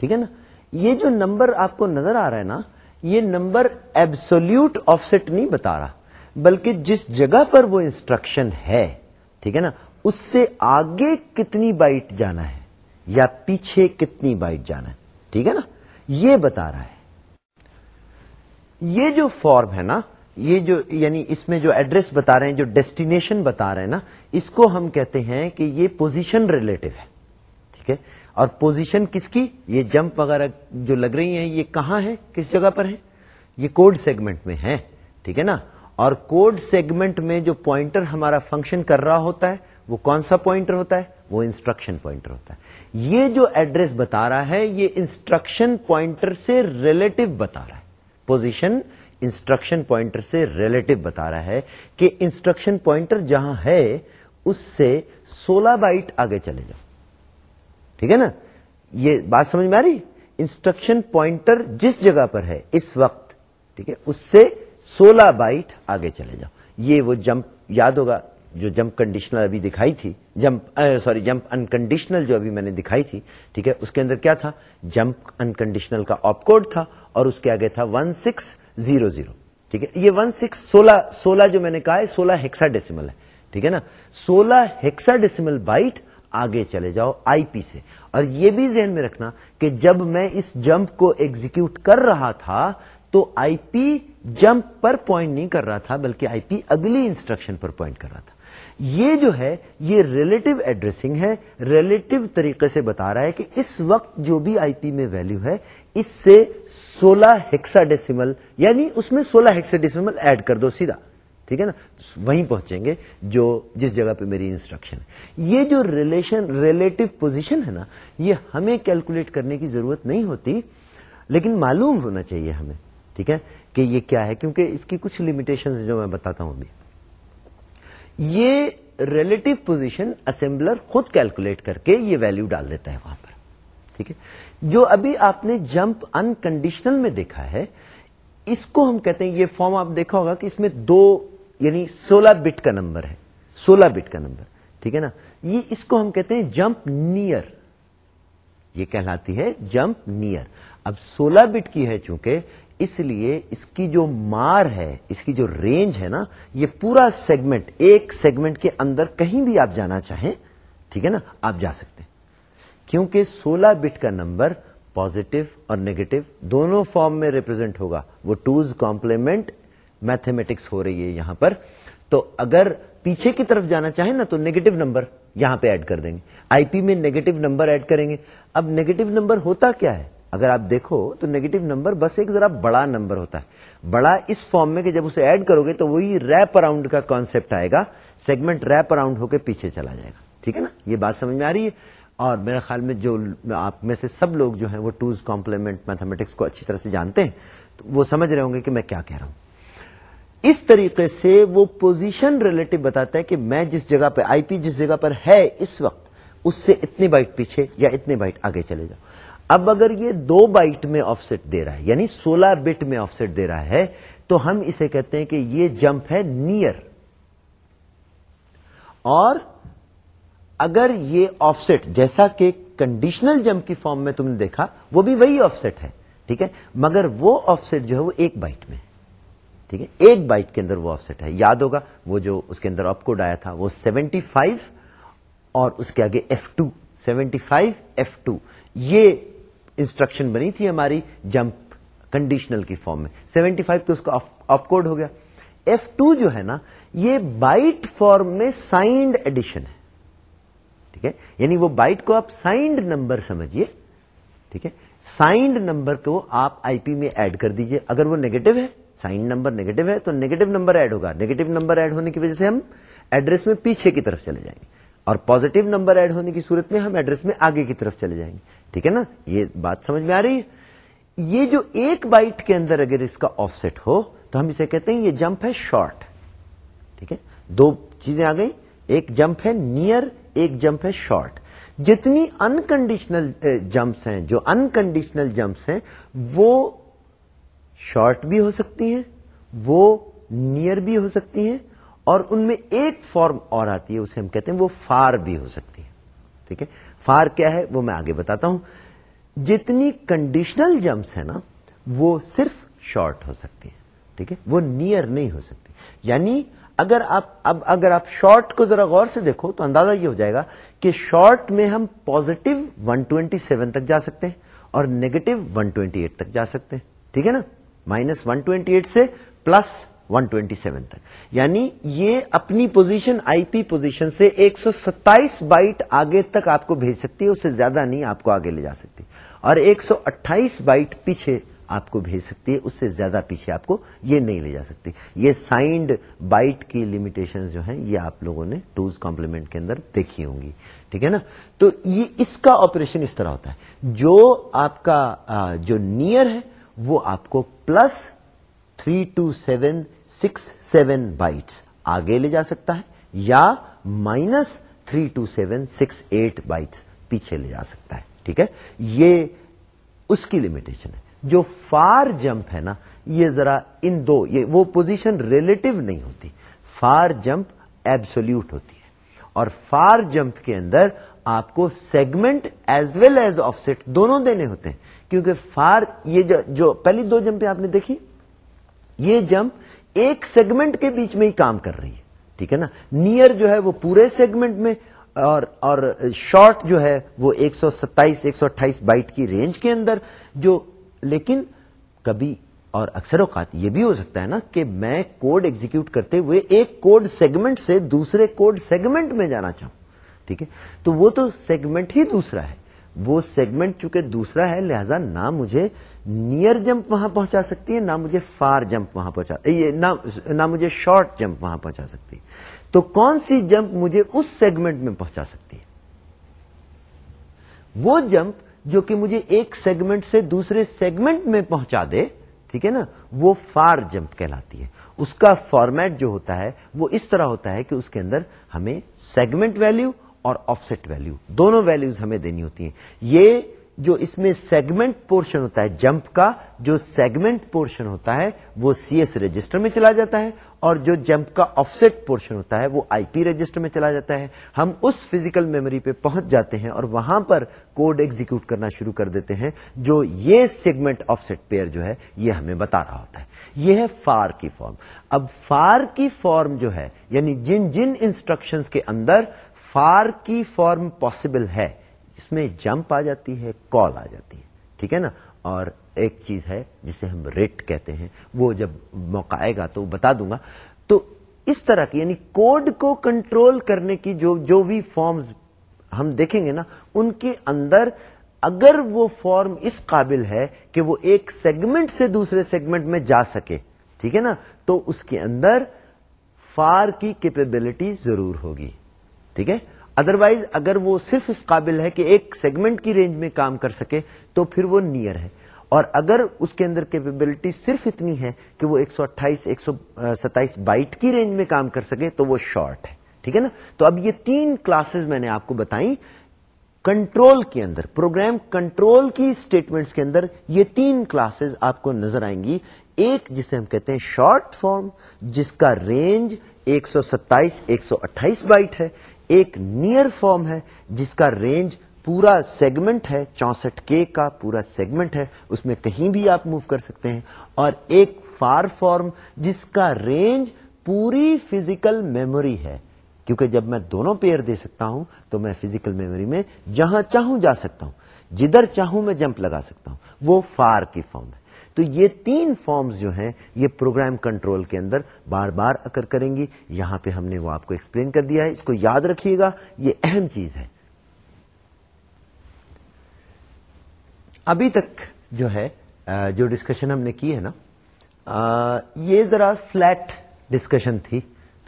ٹھیک ہے نا؟ یہ جو نمبر آپ کو نظر آ رہا ہے نا، یہ نمبر ایبسولوٹ آف سیٹ نہیں بتا رہا، بلکہ جس جگہ پر وہ انسٹرکشن ہے، ٹھیک ہے نا؟ اس سے آگے کتنی بائٹ جانا ہے، یا پیچھے کتنی بائٹ جانا ہے، ٹھیک ہے نا؟ یہ بتا رہا ہے۔ یہ جو فارم ہے نا، یہ جو یعنی اس میں جو ایڈریس بتا رہے ہیں، جو ڈیسٹینیشن بتا رہے ہیں نا، اس کو ہم کہتے ہیں کہ یہ پوزیشن ریلیٹو ہے، ٹھیک ہے؟ اور پوزیشن کس کی؟ یہ جمپ وغیرہ جو لگ رہی ہیں، یہ کہاں ہے کس جگہ پر ہے یہ کوڈ سیگمنٹ میں ہے ٹھیک ہے نا؟ اور کوڈ سیگمنٹ میں جو پوائنٹر ہمارا فنکشن کر رہا ہوتا ہے، وہ کون سا پوائنٹر ہوتا ہے؟ وہ انسٹرکشن پوائنٹر ہوتا ہے۔ یہ جو ایڈریس بتا رہا ہے، یہ انسٹرکشن پوائنٹر سے ریلیٹو بتا رہا ہے۔ پوزیشن انسٹرکشن پوائنٹر سے ریلیٹو بتا رہا ہے کہ انسٹرکشن پوائنٹر جہاں ہے، اس سے سولہ بائٹ آگے چلے جاؤ۔ ٹھیک ہے نا؟ یہ بات سمجھ میں آ رہی؟ انسٹرکشن پوائنٹر جس جگہ پر ہے، اس وقت، ٹھیک ہے؟ اس سے سولہ بائٹ آگے چلے جاؤ۔ یہ وہ جمپ یاد ہوگا، جو جمپ کنڈیشنل ابھی دکھائی تھی جمپ سوری جمپ انکنڈیشنل جو ابھی میں نے دکھائی تھی، ٹھیک ہے؟ اس کے اندر کیا تھا؟ جمپ انکنڈیشنل کا آپ کوڈ تھا اور اس کے آگے تھا ون سکس زیرو زیرو ٹھیک ہے؟ یہ ون سکس سولہ سولہ جو میں نے کہا ہے، سولہ ہیکسا ڈیسیمل ہے، ٹھیک ہے نا؟ سولہ ہیکسا ڈیسیمل بائٹ آگے چلے جاؤ، آئی پی سے۔ اور یہ بھی ذہن میں رکھنا کہ جب میں اس جمپ کو ایگزیکیوٹ کر رہا تھا، تو آئی پی جمپ پر پوائنٹ نہیں کر رہا تھا، بلکہ آئی پی اگلی انسٹرکشن پر پوائنٹ کر رہا تھا۔ یہ جو ہے، یہ ریلیٹو ایڈریسنگ ہے ریلیٹو طریقے سے بتا رہا ہے کہ اس وقت جو بھی آئی پی میں ویلو ہے، اس سے سولہ ہیکسا ڈیسیمل یعنی اس میں سولہ ہیکسا ڈیسیمل ایڈ کر دو سیدھا۔ ٹھیک ہے نا؟ وہیں پہنچیں گے جو جس جگہ پہ میری انسٹرکشن ہے۔ یہ جو ریلیشن ریلیٹو پوزیشن ہے نا، یہ ہمیں کیلکولیٹ کرنے کی ضرورت نہیں ہوتی، لیکن معلوم ہونا چاہیے ہمیں، ٹھیک ہے؟ کہ یہ کیا ہے؟ کیونکہ اس کی کچھ لمیٹیشن جو میں بتاتا ہوں ابھی۔ یہ ریلیٹو پوزیشن اسمبلر خود کیلکولیٹ کر کے یہ ویلو ڈال دیتا ہے وہاں پر، ٹھیک ہے؟ جو ابھی آپ نے جمپ انکنڈیشنل میں دیکھا ہے، اس کو ہم کہتے ہیں، یہ فارم آپ دیکھا ہوگا کہ اس میں دو یعنی سولہ بٹ کا نمبر ہے، سولہ بٹ کا نمبر، ٹھیک ہے نا؟ یہ اس کو ہم کہتے ہیں جمپ نیئر، یہ کہلاتی ہے جمپ نیئر۔ اب سولہ بٹ کی ہے چونکہ اس لیے اس کی جو مار ہے، اس کی جو رینج ہے نا، یہ پورا سیگمنٹ، ایک سیگمنٹ کے اندر کہیں بھی آپ جانا چاہیں، ٹھیک ہے نا؟ آپ جا سکتے ہیں۔ کیونکہ سولہ بٹ کا نمبر پوزیٹو اور نیگیٹو دونوں فارم میں ریپرزینٹ ہوگا، وہ ٹوز کمپلیمنٹ میتھمیٹکس ہو رہی ہے یہاں پر، تو اگر پیچھے کی طرف جانا چاہیں نا تو نیگیٹو نمبر یہاں پہ ایڈ کر دیں گے۔ آئی پی میں نیگیٹو نمبر ایڈ کریں گے۔ اب نیگیٹو نمبر ہوتا کیا ہے؟ اگر آپ دیکھو تو نیگیٹو نمبر بس ایک ذرا بڑا نمبر ہوتا ہے۔ بڑا اس فارم میں کہ جب اسے ایڈ کرو گے تو وہی ریپ اراؤنڈ کا کانسیپٹ آئے گا۔ سیگمنٹ ریپ اراؤنڈ ہو کے پیچھے چلا جائے گا۔ ٹھیک ہے نا؟ یہ بات سمجھ میں آ رہی ہے۔ اور میرے خیال میں جو آپ میں سے سب لوگ جو ہیں وہ ٹوز کمپلیمنٹ میتھمیٹکس کو اچھی طرح سے جانتے ہیں، تو وہ سمجھ رہے ہوں گے کہ میں کیا کہہ رہا ہوں۔ اس طریقے سے وہ پوزیشن ریلیٹو بتاتا ہے کہ میں جس جگہ پہ آئی پی جس جگہ پر ہے اس وقت، اس سے اتنے بائٹ پیچھے یا اتنے بائٹ آگے چلے جاؤ۔ اب اگر یہ دو بائٹ میں آف سیٹ دے رہا ہے یعنی سولہ بٹ میں آف سیٹ دے رہا ہے، تو ہم اسے کہتے ہیں کہ یہ جمپ ہے نیئر اور اگر یہ آف سیٹ جیسا کہ کنڈیشنل جمپ کی فارم میں تم نے دیکھا، وہ بھی وہی آف سیٹ ہے، ٹھیک ہے؟ مگر وہ آف سیٹ جو ہے وہ ایک بائٹ میں ٹھیک ہے، ایک بائٹ کے اندر وہ آف سیٹ ہے۔ یاد ہوگا، وہ جو اس کے اندر آپ کوڈ آیا تھا، وہ سیونٹی فائیو اور اس کے آگے F two, seventy five F two. یہ انسٹرکشن بنی تھی ہماری جمپ کنڈیشنل کی فارم میں۔ سیونٹی فائیو تو اس کا آپ کوڈ ہو گیا۔ ایف ٹو جو ہے نا، یہ بائٹ فارم میں سائنڈ ایڈیشن ہے۔ ٹھیک ہے؟ یعنی وہ بائٹ کو آپ سائنڈ نمبر سمجھیے۔ ٹھیک ہے؟ سائنڈ نمبر کو آپ آئی پی میں ایڈ کر دیجیے اگر وہ نیگیٹو ہے سائنڈ نمبر نیگیٹو ہے تو نیگیٹو نمبر ایڈ ہوگا۔ نیگیٹو نمبر ایڈ ہونے کی وجہ سے ہم ایڈریس میں پیچھے کی طرف چلے جائیں گے اور پوزیٹو نمبر ایڈ ہونے کی صورت میں ہم ایڈریس میں آگے کی طرف چلے جائیں گے۔ ٹھیک ہے نا؟ یہ بات سمجھ میں آ رہی ہے؟ یہ جو ایک بائٹ کے اندر اگر اس کا آف سیٹ ہو تو ہم اسے کہتے ہیں یہ جمپ ہے شارٹ۔ ٹھیک ہے؟ دو چیزیں آ گئی ایک جمپ ہے نیئر، ایک جمپ ہے شارٹ۔ جتنی انکنڈیشنل جمپس ہیں، جو انکنڈیشنل جمپس ہیں، وہ شارٹ بھی ہو سکتی ہیں، وہ نیئر بھی ہو سکتی ہیں، اور ان میں ایک فارم اور آتی ہے، اسے ہم کہتے ہیں وہ فار بھی ہو سکتی ہے ٹھیک ہے؟ فار کیا ہے؟ وہ میں آگے بتاتا ہوں۔ جتنی کنڈیشنل جمپس ہیں نا، وہ صرف شارٹ ہو سکتی ہیں۔ ٹھیک ہے؟ وہ نیئر نہیں ہو سکتی۔ یعنی اگر آپ، اب اگر آپ شارٹ کو ذرا غور سے دیکھو تو اندازہ یہ ہو جائے گا کہ شارٹ میں ہم پوزیٹو 127 تک جا سکتے ہیں اور نیگیٹو 128 تک جا سکتے ہیں۔ ٹھیک ہے نا؟ مائنس 128 سے پلس 127 تک۔ یعنی یہ اپنی پوزیشن آئی پی پوزیشن سے 127 بائٹ آگے تک آپ کو بھیج سکتی ہے، اس سے زیادہ نہیں آپ کو آگے لے جا سکتی۔ اور 128 بائٹ پیچھے آپ کو بھیج سکتی ہے، اس سے زیادہ پیچھے آپ کو یہ نہیں لے جا سکتی۔ یہ سائنڈ بائٹ کی لمیٹیشن جو ہیں، یہ آپ لوگوں نے ٹوز کمپلیمنٹ کے اندر دیکھی ہوں گی۔ ٹھیک ہے نا؟ تو یہ اس کا آپریشن اس طرح ہوتا ہے۔ جو آپ کا جو نیئر ہے وہ آپ کو plus three two seven six seven bytes آگے لے جا سکتا ہے یا minus three two seven six eight bytes پیچھے لے جا سکتا ہے، ٹھیک ہے؟ یہ اس کی لمیٹیشن ہے۔ جو فار جمپ ہے نا، یہ ذرا ان دو، یہ وہ پوزیشن ریلیٹو نہیں ہوتی۔ فار جمپ ایبسولوٹ ہوتی ہے۔ اور فار جمپ کے اندر آپ کو segment as well as offset دونوں دینے ہوتے ہیں۔ کیونکہ فار یہ جو پہلی دو جمپ آپ نے دیکھی، یہ جمپ ایک سیگمنٹ کے بیچ میں ہی کام کر رہی ہے، ٹھیک ہے نا؟ نیئر جو ہے وہ پورے سیگمنٹ میں، اور اور شارٹ جو ہے وہ ایک سو ستائیس، ایک سو اٹھائیس بائٹ کی رینج کے اندر جو، لیکن کبھی اور اکثر اوقات یہ بھی ہو سکتا ہے نا کہ میں کوڈ ایگزیکیوٹ کرتے ہوئے ایک کوڈ سیگمنٹ سے دوسرے کوڈ سیگمنٹ میں جانا چاہوں، ٹھیک ہے؟ تو وہ تو سیگمنٹ ہی دوسرا ہے۔ وہ سیگمنٹ چونکہ دوسرا ہے، لہذا نہ مجھے نیئر جمپ وہاں پہنچا سکتی ہے، نہ مجھے فار جمپ وہاں پہنچا نہ مجھے شارٹ جمپ وہاں پہنچا سکتی۔ تو کون سی جمپ مجھے اس سیگمنٹ میں پہنچا سکتی ہے؟ وہ جمپ جو کہ مجھے ایک سیگمنٹ سے دوسرے سیگمنٹ میں پہنچا دے، ٹھیک ہے نا، وہ فار جمپ کہلاتی ہے۔ اس کا فارمیٹ جو ہوتا ہے، وہ اس طرح ہوتا ہے کہ اس کے اندر ہمیں سیگمنٹ ویلو اور آف سیٹ ویلو دونوں ویلوز ہمیں دینی ہوتی ہیں. یہ جو اس میں سیگمنٹ پورشن ہوتا ہے جمپ کا، جو سیگمنٹ پورشن ہوتا ہے، وہ سی ایس رجسٹر میں چلا جاتا ہے اور جو جمپ کا آف سیٹ پورشن ہوتا ہے، وہ آئی پی رجسٹر میں چلا جاتا ہے. ہم اس فزیکل میموری پہ پہنچ جاتے ہیں اور وہاں پر کوڈ ایگزیکیوٹ کرنا شروع کر دیتے ہیں جو یہ سیگمنٹ آف سیٹ پیئر جو ہے، یہ ہمیں بتا رہا ہوتا ہے. یہ ہے فار کی فارم اب فار کی فارم جو ہے یعنی جن جن انسٹرکشنز کے اندر فار کی فارم پاسبل ہے اس میں جمپ آ جاتی ہے کال آ جاتی ہے، ٹھیک ہے نا؟ اور ایک چیز ہے جسے ہم ریٹ کہتے ہیں، وہ جب موقع آئے گا تو بتا دوں گا۔ تو اس طرح کی یعنی کوڈ کو کنٹرول کرنے کی جو جو بھی فارمز ہم دیکھیں گے نا، ان کے اندر اگر وہ فارم اس قابل ہے کہ وہ ایک سیگمنٹ سے دوسرے سیگمنٹ میں جا سکے، ٹھیک ہے نا؟ تو اس کے اندر فار کی کیپیبلٹی ضرور ہوگی۔ ٹھیک ہے؟ ادروائز اگر وہ صرف اس قابل ہے کہ ایک سیگمنٹ کی رینج میں کام کر سکے، تو پھر وہ نیئر ہے۔ اور اگر اس کے اندر کیپیبلٹی صرف اتنی ہے کہ وہ ایک سو اٹھائیس، ایک سو ستائیس بائٹ کی رینج میں کام کر سکے، تو وہ شارٹ ہے۔ ٹھیک ہے نا؟ تو اب یہ تین کلاسز میں نے آپ کو بتائی کنٹرول کے اندر پروگرام کنٹرول کی اسٹیٹمنٹس کے اندر یہ تین کلاسز آپ کو نظر آئیں گی۔ ایک جسے ہم کہتے ہیں شارٹ فارم جس کا رینج ایک سو ستائیس، ایک سو اٹھائیس بائٹ ہے۔ ایک نیئر فارم ہے، جس کا رینج پورا سیگمنٹ ہے، چونسٹھ کے کا پورا سیگمنٹ ہے، اس میں کہیں بھی آپ موو کر سکتے ہیں۔ اور ایک فار فارم جس کا رینج پوری فزیکل میموری ہے۔ کیونکہ جب میں دونوں پیئر دے سکتا ہوں، تو میں فزیکل میموری میں جہاں چاہوں جا سکتا ہوں۔ جدھر چاہوں میں جمپ لگا سکتا ہوں۔ وہ فار کی فارم ہے۔ تو یہ تین فارمز جو ہیں، یہ پروگرام کنٹرول کے اندر بار بار اکر کریں گی۔ یہاں پہ ہم نے وہ آپ کو ایکسپلین کر دیا ہے۔ اس کو یاد رکھیے گا، یہ اہم چیز ہے۔ ابھی تک جو ہے جو ڈسکشن ہم نے کی ہے نا یہ ذرا فلیٹ ڈسکشن تھی،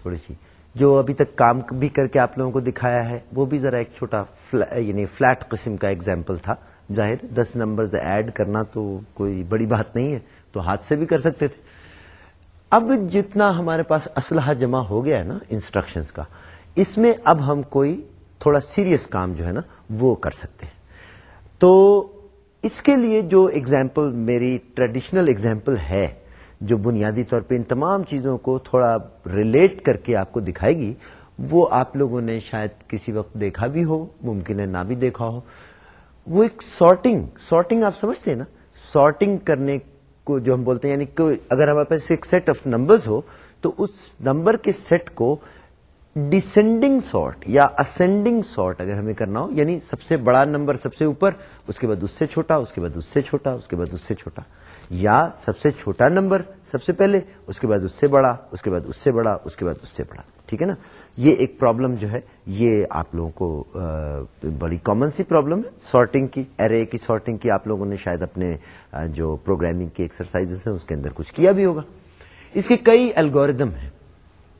تھوڑی سی۔ جو ابھی تک کام بھی کر کے آپ لوگوں کو دکھایا ہے، وہ بھی ذرا ایک چھوٹا یعنی فلیٹ قسم کا ایگزامپل تھا۔ ظاہر دس نمبر ایڈ کرنا تو کوئی بڑی بات نہیں ہے، تو ہاتھ سے بھی کر سکتے تھے۔ اب جتنا ہمارے پاس اسلحہ جمع ہو گیا ہے نا انسٹرکشنز کا، اس میں اب ہم کوئی تھوڑا سیریس کام جو ہے نا وہ کر سکتے ہیں۔ تو اس کے لیے جو ایگزامپل میری ٹریڈیشنل ایگزامپل ہے، جو بنیادی طور پہ ان تمام چیزوں کو تھوڑا ریلیٹ کر کے آپ کو دکھائے گی، وہ آپ لوگوں نے شاید کسی وقت دیکھا بھی ہو، ممکن ہے نہ بھی دیکھا ہو۔ وہ ایک سارٹنگ سارٹنگ آپ سمجھتے ہیں نا؟ سارٹنگ کرنے کو جو ہم بولتے ہیں یعنی اگر ہمارے پاس ایک سیٹ آف نمبرز ہو، تو اس نمبر کے سیٹ کو ڈسینڈنگ سارٹ یا اسینڈنگ سارٹ اگر ہمیں کرنا ہو یعنی سب سے بڑا نمبر سب سے اوپر، اس کے بعد اس سے چھوٹا، اس کے بعد اس سے چھوٹا، اس کے بعد اس سے چھوٹا، یا سب سے چھوٹا نمبر سب سے پہلے، اس کے بعد اس سے بڑا، اس کے بعد اس سے بڑا، اس کے بعد اس سے بڑا۔ ٹھیک ہے نا؟ یہ ایک پرابلم جو ہے، یہ آپ لوگوں کو بڑی کامن سی پرابلم ہے۔ سارٹنگ کی ارے کی سارٹنگ کی آپ لوگوں نے شاید اپنے جو پروگرامنگ کی ایکسرسائز ہیں، اس کے اندر کچھ کیا بھی ہوگا۔ اس کے کئی الگوریدم ہیں،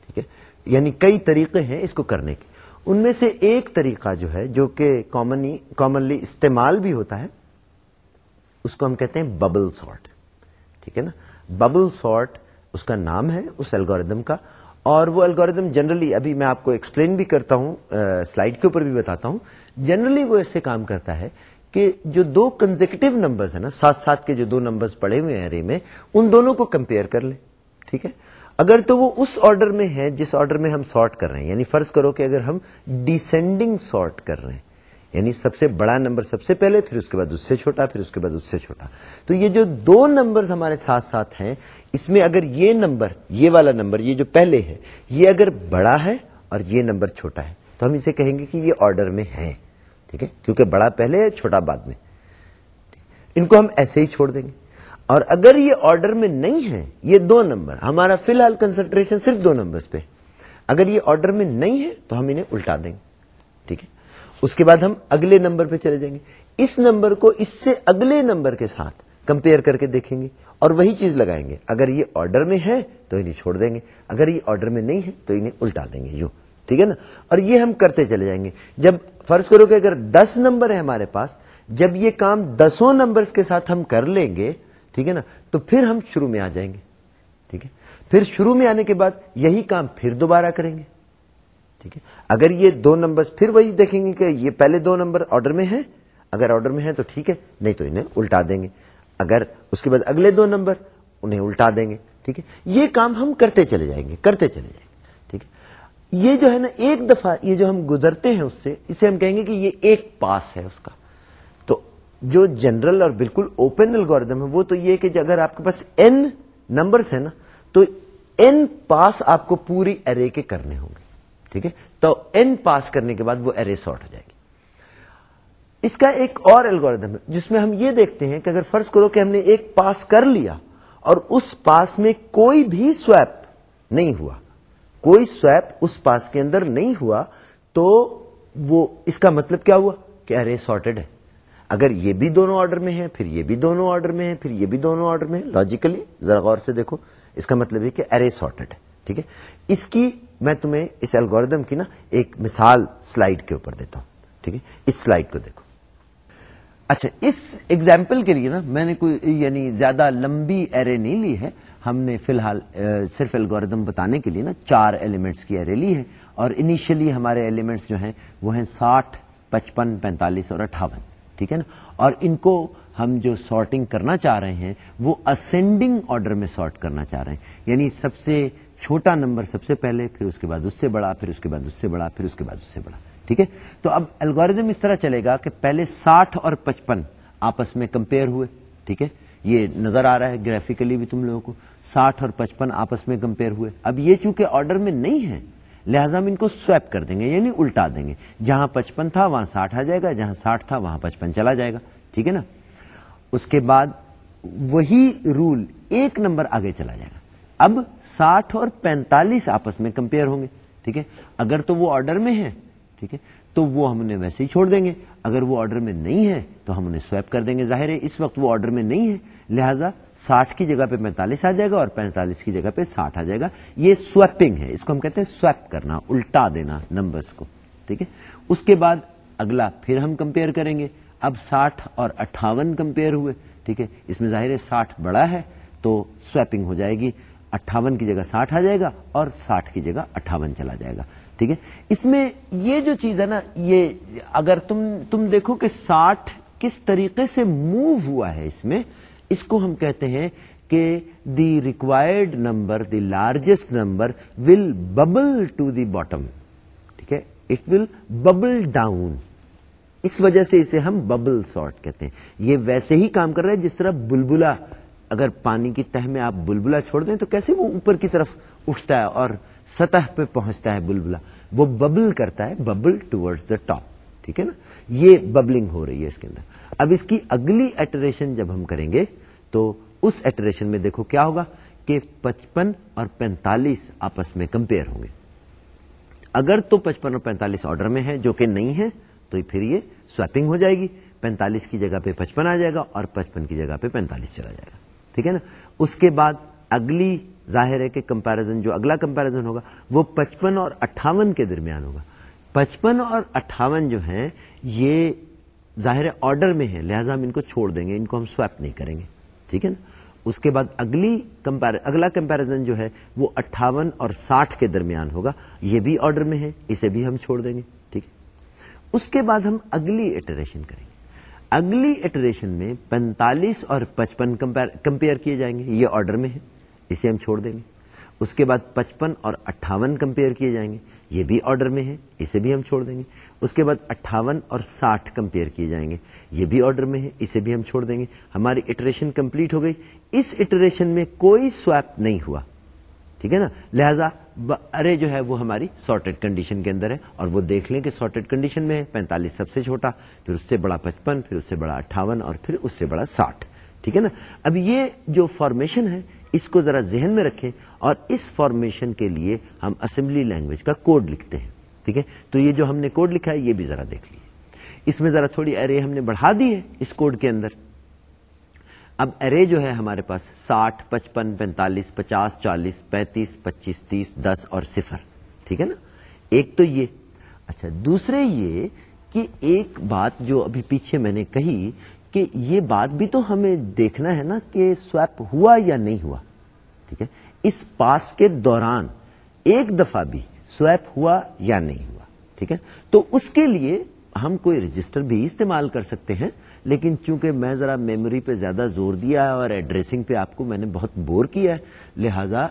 ٹھیک ہے؟ یعنی کئی طریقے ہیں اس کو کرنے کے۔ ان میں سے ایک طریقہ جو ہے، جو کہ کامنلی کامنلی استعمال بھی ہوتا ہے، اس کو ہم کہتے ہیں ببل سارٹ ٹھیک ہے نا؟ ببل سارٹ اس کا نام ہے، اس الگوریدم کا۔ اور وہ الگوریدم جنرلی ابھی میں آپ کو ایکسپلین بھی کرتا ہوں سلائڈ کے اوپر بھی بتاتا ہوں۔ جنرلی وہ ایسے کام کرتا ہے کہ جو دو کنزیکٹو نمبرز ہیں نا، ساتھ ساتھ کے جو دو نمبرز پڑے ہوئے ہیں ارے میں، ان دونوں کو کمپیئر کر لیں، ٹھیک ہے؟ اگر تو وہ اس آرڈر میں ہے جس آرڈر میں ہم سارٹ کر رہے ہیں یعنی فرض کرو کہ اگر ہم ڈیسینڈنگ سارٹ کر رہے ہیں۔ یعنی سب سے بڑا نمبر سب سے پہلے، پھر اس کے بعد اس سے چھوٹا، پھر اس کے بعد اس سے چھوٹا۔ تو یہ جو دو نمبر ہمارے ساتھ ساتھ ہیں، اس میں اگر یہ نمبر، یہ والا نمبر، یہ جو پہلے ہے، یہ اگر بڑا ہے اور یہ نمبر چھوٹا ہے، تو ہم اسے کہیں گے کہ یہ آرڈر میں ہے ٹھیک ہے؟ کیونکہ بڑا پہلے ہے، چھوٹا بعد میں۔ ان کو ہم ایسے ہی چھوڑ دیں گے۔ اور اگر یہ آرڈر میں نہیں ہے، یہ دو نمبر، ہمارا فی الحال کنسنٹریشن صرف دو نمبر پہ۔ اگر یہ آرڈر میں نہیں ہے، تو ہم انہیں الٹا دیں گے، ٹھیک ہے؟ اس کے بعد ہم اگلے نمبر پہ چلے جائیں گے۔ اس نمبر کو اس سے اگلے نمبر کے ساتھ کمپیئر کر کے دیکھیں گے اور وہی چیز لگائیں گے۔ اگر یہ آرڈر میں ہے تو انہیں چھوڑ دیں گے۔ اگر یہ آرڈر میں نہیں ہے تو انہیں الٹا دیں گے۔ یوں، ٹھیک ہے نا؟ اور یہ ہم کرتے چلے جائیں گے۔ جب فرض کرو کہ اگر دس نمبر ہے ہمارے پاس، جب یہ کام دسوں نمبر کے ساتھ ہم کر لیں گے، ٹھیک ہے نا؟ تو پھر ہم شروع میں آ جائیں گے۔ ٹھیک ہے؟ پھر شروع میں آنے کے بعد یہی کام پھر دوبارہ کریں گے۔ ٹھیک ہے۔ اگر یہ دو نمبر پھر وہی دیکھیں گے کہ یہ پہلے دو نمبر آرڈر میں ہیں، اگر آرڈر میں ہے تو ٹھیک ہے، نہیں تو انہیں الٹا دیں گے۔ اگر اس کے بعد اگلے دو نمبر انہیں الٹا دیں گے، ٹھیک ہے۔ یہ کام ہم کرتے چلے جائیں گے، کرتے چلے جائیں گے، ٹھیک ہے۔ یہ جو ہے نا، ایک دفعہ یہ جو ہم گزرتے ہیں اس سے، اسے ہم کہیں گے کہ یہ ایک پاس ہے اس کا۔ تو جو جنرل اور بالکل اوپن الگوریدم ہے، وہ تو یہ کہ اگر آپ کے پاس این نمبرس ہیں نا، تو این پاس آپ کو پوری ارے کے کرنے ہوں گے۔ ٹھیک ہے؟ تو این پاس کرنے کے بعد وہ ارے سارٹ ہو جائے گی۔ اس کا ایک اور الگوریدم ہے، جس میں ہم یہ دیکھتے ہیں کہ اگر فرض کرو کہ ہم نے ایک پاس کر لیا اور اس پاس میں کوئی بھی سویپ نہیں ہوا، کوئی سویپ اس پاس کے اندر نہیں ہوا، تو وہ، اس کا مطلب کیا ہوا؟ کہ ارے سارٹیڈ ہے۔ اگر یہ بھی دونوں آرڈر میں ہے پھر یہ بھی دونوں آرڈر میں ہے پھر یہ بھی دونوں آرڈر میں ہے لاجیکلی ذرا غور سے دیکھو، اس کا مطلب ہے کہ ارے سارٹیڈ ہے۔ ٹھیک ہے؟ اس کی میں تمہیں اس الگوریدم کی نا ایک مثال سلائڈ کے اوپر دیتا ہوں، ٹھیک ہے؟ اس سلائڈ کو دیکھو۔ اچھا اس ایگزامپل کے لیے نا میں نے کوئی یعنی زیادہ لمبی ایرے نہیں لی ہے۔ ہم نے فی الحال صرف الگوریدم بتانے کے لیے نا چار ایلیمنٹس کی ایرے لی ہے۔ اور انیشلی ہمارے ایلیمنٹس جو ہیں، وہ ہیں ساٹھ، پچپن، پینتالیس اور اٹھاون۔ ٹھیک ہے نا؟ اور ان کو ہم جو سارٹنگ کرنا چاہ رہے ہیں، وہ اسینڈنگ آرڈر میں سارٹ کرنا چاہ رہے ہیں۔ یعنی سب سے چھوٹا نمبر سب سے پہلے، پھر اس کے بعد اس سے بڑا، پھر اس کے بعد اس سے بڑا، پھر اس کے بعد اس سے بڑا، ٹھیک ہے؟ تو اب الگوریدم اس طرح چلے گا کہ پہلے ساٹھ اور پچپن آپس میں کمپیئر ہوئے، ٹھیک ہے؟ یہ نظر آ رہا ہے گرافکلی بھی تم لوگوں کو، ساٹھ اور پچپن آپس میں کمپیئر ہوئے۔ اب یہ چونکہ آرڈر میں نہیں ہے، لہٰذا ہم ان کو سویپ کر دیں گے یعنی الٹا دیں گے۔ جہاں پچپن تھا وہاں ساٹھ آ جائے گا، جہاں ساٹھ تھا وہاں پچپن چلا جائے گا، ٹھیک ہے نا؟ اس کے بعد وہی رول ایک نمبر آگے چلا جائے گا۔ اب ساٹھ اور پینتالیس آپس میں کمپیئر ہوں گے، ٹھیک ہے؟ اگر تو وہ آرڈر میں ہے ٹھیک ہے؟ تو وہ ہم انہیں ویسے ہی چھوڑ دیں گے۔ اگر وہ آرڈر میں نہیں ہے تو ہم انہیں سویپ کر دیں گے۔ ظاہر ہے، اس وقت وہ آرڈر میں نہیں ہے لہٰذا ساٹھ کی جگہ پہ پینتالیس آ جائے گا اور پینتالیس کی جگہ پہ ساٹھ آ جائے گا۔ یہ سویپنگ ہے، اس کو ہم کہتے ہیں سویپ کرنا، الٹا دینا نمبرس کو، ٹھیک ہے؟ اس کے بعد اگلا پھر ہم کمپیئر کریں گے۔ اب ساٹھ اور اٹھاون کمپیئر ہوئے، ٹھیک ہے؟ اس میں ظاہر ہے ساٹھ بڑا ہے تو سویپنگ ہو جائے گی۔ اٹھاون کی جگہ ساٹھ آ جائے گا اور ساٹھ کی جگہ اٹھاون چلا جائے گا۔ ٹھیک ہے؟ اس میں یہ جو چیز ہے نا، یہ اگر تم تم دیکھو کہ ساٹھ کس طریقے سے موو ہوا ہے اس میں، اس کو ہم کہتے ہیں کہ the required number, the largest number will bubble to the bottom. ٹھیک ہے؟ It will bubble down. اس وجہ سے اسے ہم ببل سارٹ کہتے ہیں۔ یہ ویسے ہی کام کر رہا ہے، جس طرح بلبلا اگر پانی کی تہ میں آپ بلبلا چھوڑ دیں تو کیسے وہ اوپر کی طرف اٹھتا ہے اور سطح پہ پہنچتا ہے بلبلا وہ ببل کرتا ہے، ببل ٹوڈز دا ٹاپ ٹھیک ہے نا؟ یہ ببلنگ ہو رہی ہے اس کے اندر۔ اب اس کی اگلی ایٹریشن جب ہم کریں گے تو اس ایٹریشن میں دیکھو کیا ہوگا کہ پچپن اور پینتالیس آپس میں کمپیئر ہوں گے۔ اگر تو پچپن اور پینتالیس آرڈر میں ہے جو کہ نہیں ہے تو پھر یہ سویپنگ ہو جائے گی۔ پینتالیس کی جگہ پہ پچپن آ جائے گا اور پچپن کی جگہ پہ پینتالیس چلا جائے گا۔ ٹھیک ہے نا؟ اس کے بعد اگلی ظاہر ہے کہ کمپیرزن جو اگلا کمپیرزن ہوگا، وہ پچپن اور اٹھاون کے درمیان ہوگا۔ پچپن اور اٹھاون جو ہیں، یہ ظاہر آرڈر میں ہے لہذا ہم ان کو چھوڑ دیں گے، ان کو ہم سویپ نہیں کریں گے۔ ٹھیک ہے نا؟ اس کے بعد اگلی اگلا کمپیرزن جو ہے، وہ اٹھاون اور ساٹھ کے درمیان ہوگا۔ یہ بھی آرڈر میں ہے، اسے بھی ہم چھوڑ دیں گے۔ ٹھیک اس کے بعد ہم اگلی اٹریشن کریں گے۔ اگلی اٹریشن میں پینتالیس اور پچپن کمپیئر کیے جائیں گے۔ یہ آرڈر میں ہے۔ اسے ہم چھوڑ دیں گے۔ اس کے بعد پچپن اور اٹھاون کمپیئر کیے جائیں گے۔ یہ بھی آرڈر میں ہے۔ اسے بھی ہم چھوڑ دیں گے۔ اس کے بعد اٹھاون اور ساٹھ کمپیئر کیے جائیں گے۔ یہ بھی آرڈر میں ہے۔ اسے بھی ہم چھوڑ دیں گے۔ ہماری اٹریشن کمپلیٹ ہو گئی۔ اس اٹریشن میں کوئی سویپ نہیں ہوا۔ ٹھیک ہے نا؟ لہذا ارے جو ہے وہ ہماری سارٹیڈ کنڈیشن کے اندر ہے اور وہ دیکھ لیں کہ سارٹیڈ کنڈیشن میں ہے، پینتالیس سب سے چھوٹا، پھر اس سے بڑا پچپن، پھر اس سے بڑا اٹھاون اور پھر اس سے بڑا ساٹھ۔ ٹھیک ہے نا؟ اب یہ جو فارمیشن ہے، اس کو ذرا ذہن میں رکھیں اور اس فارمیشن کے لیے ہم اسمبلی لینگویج کا کوڈ لکھتے ہیں۔ ٹھیک ہے؟ تو یہ جو ہم نے کوڈ لکھا ہے، یہ بھی ذرا دیکھ لیے اس میں ذرا تھوڑی ارے ہم نے بڑھا دی ہے اس کوڈ کے اندر۔ اب ارے جو ہے ہمارے پاس ساٹھ، پچپن، پینتالیس، پچاس، چالیس، پینتیس، پچیس، تیس، دس اور صفر، ٹھیک ہے نا؟ ایک تو یہ۔ اچھا دوسرے یہ کہ ایک بات جو ابھی پیچھے میں نے کہی کہ یہ بات بھی تو ہمیں دیکھنا ہے نا کہ سویپ ہوا یا نہیں ہوا، ٹھیک ہے؟ اس پاس کے دوران ایک دفعہ بھی سویپ ہوا یا نہیں ہوا، ٹھیک ہے؟ تو اس کے لیے ہم کوئی رجسٹر بھی استعمال کر سکتے ہیں۔ لیکن چونکہ میں ذرا میموری پہ زیادہ زور دیا ہے اور ایڈریسنگ پہ آپ کو میں نے بہت بور کیا ہے، لہذا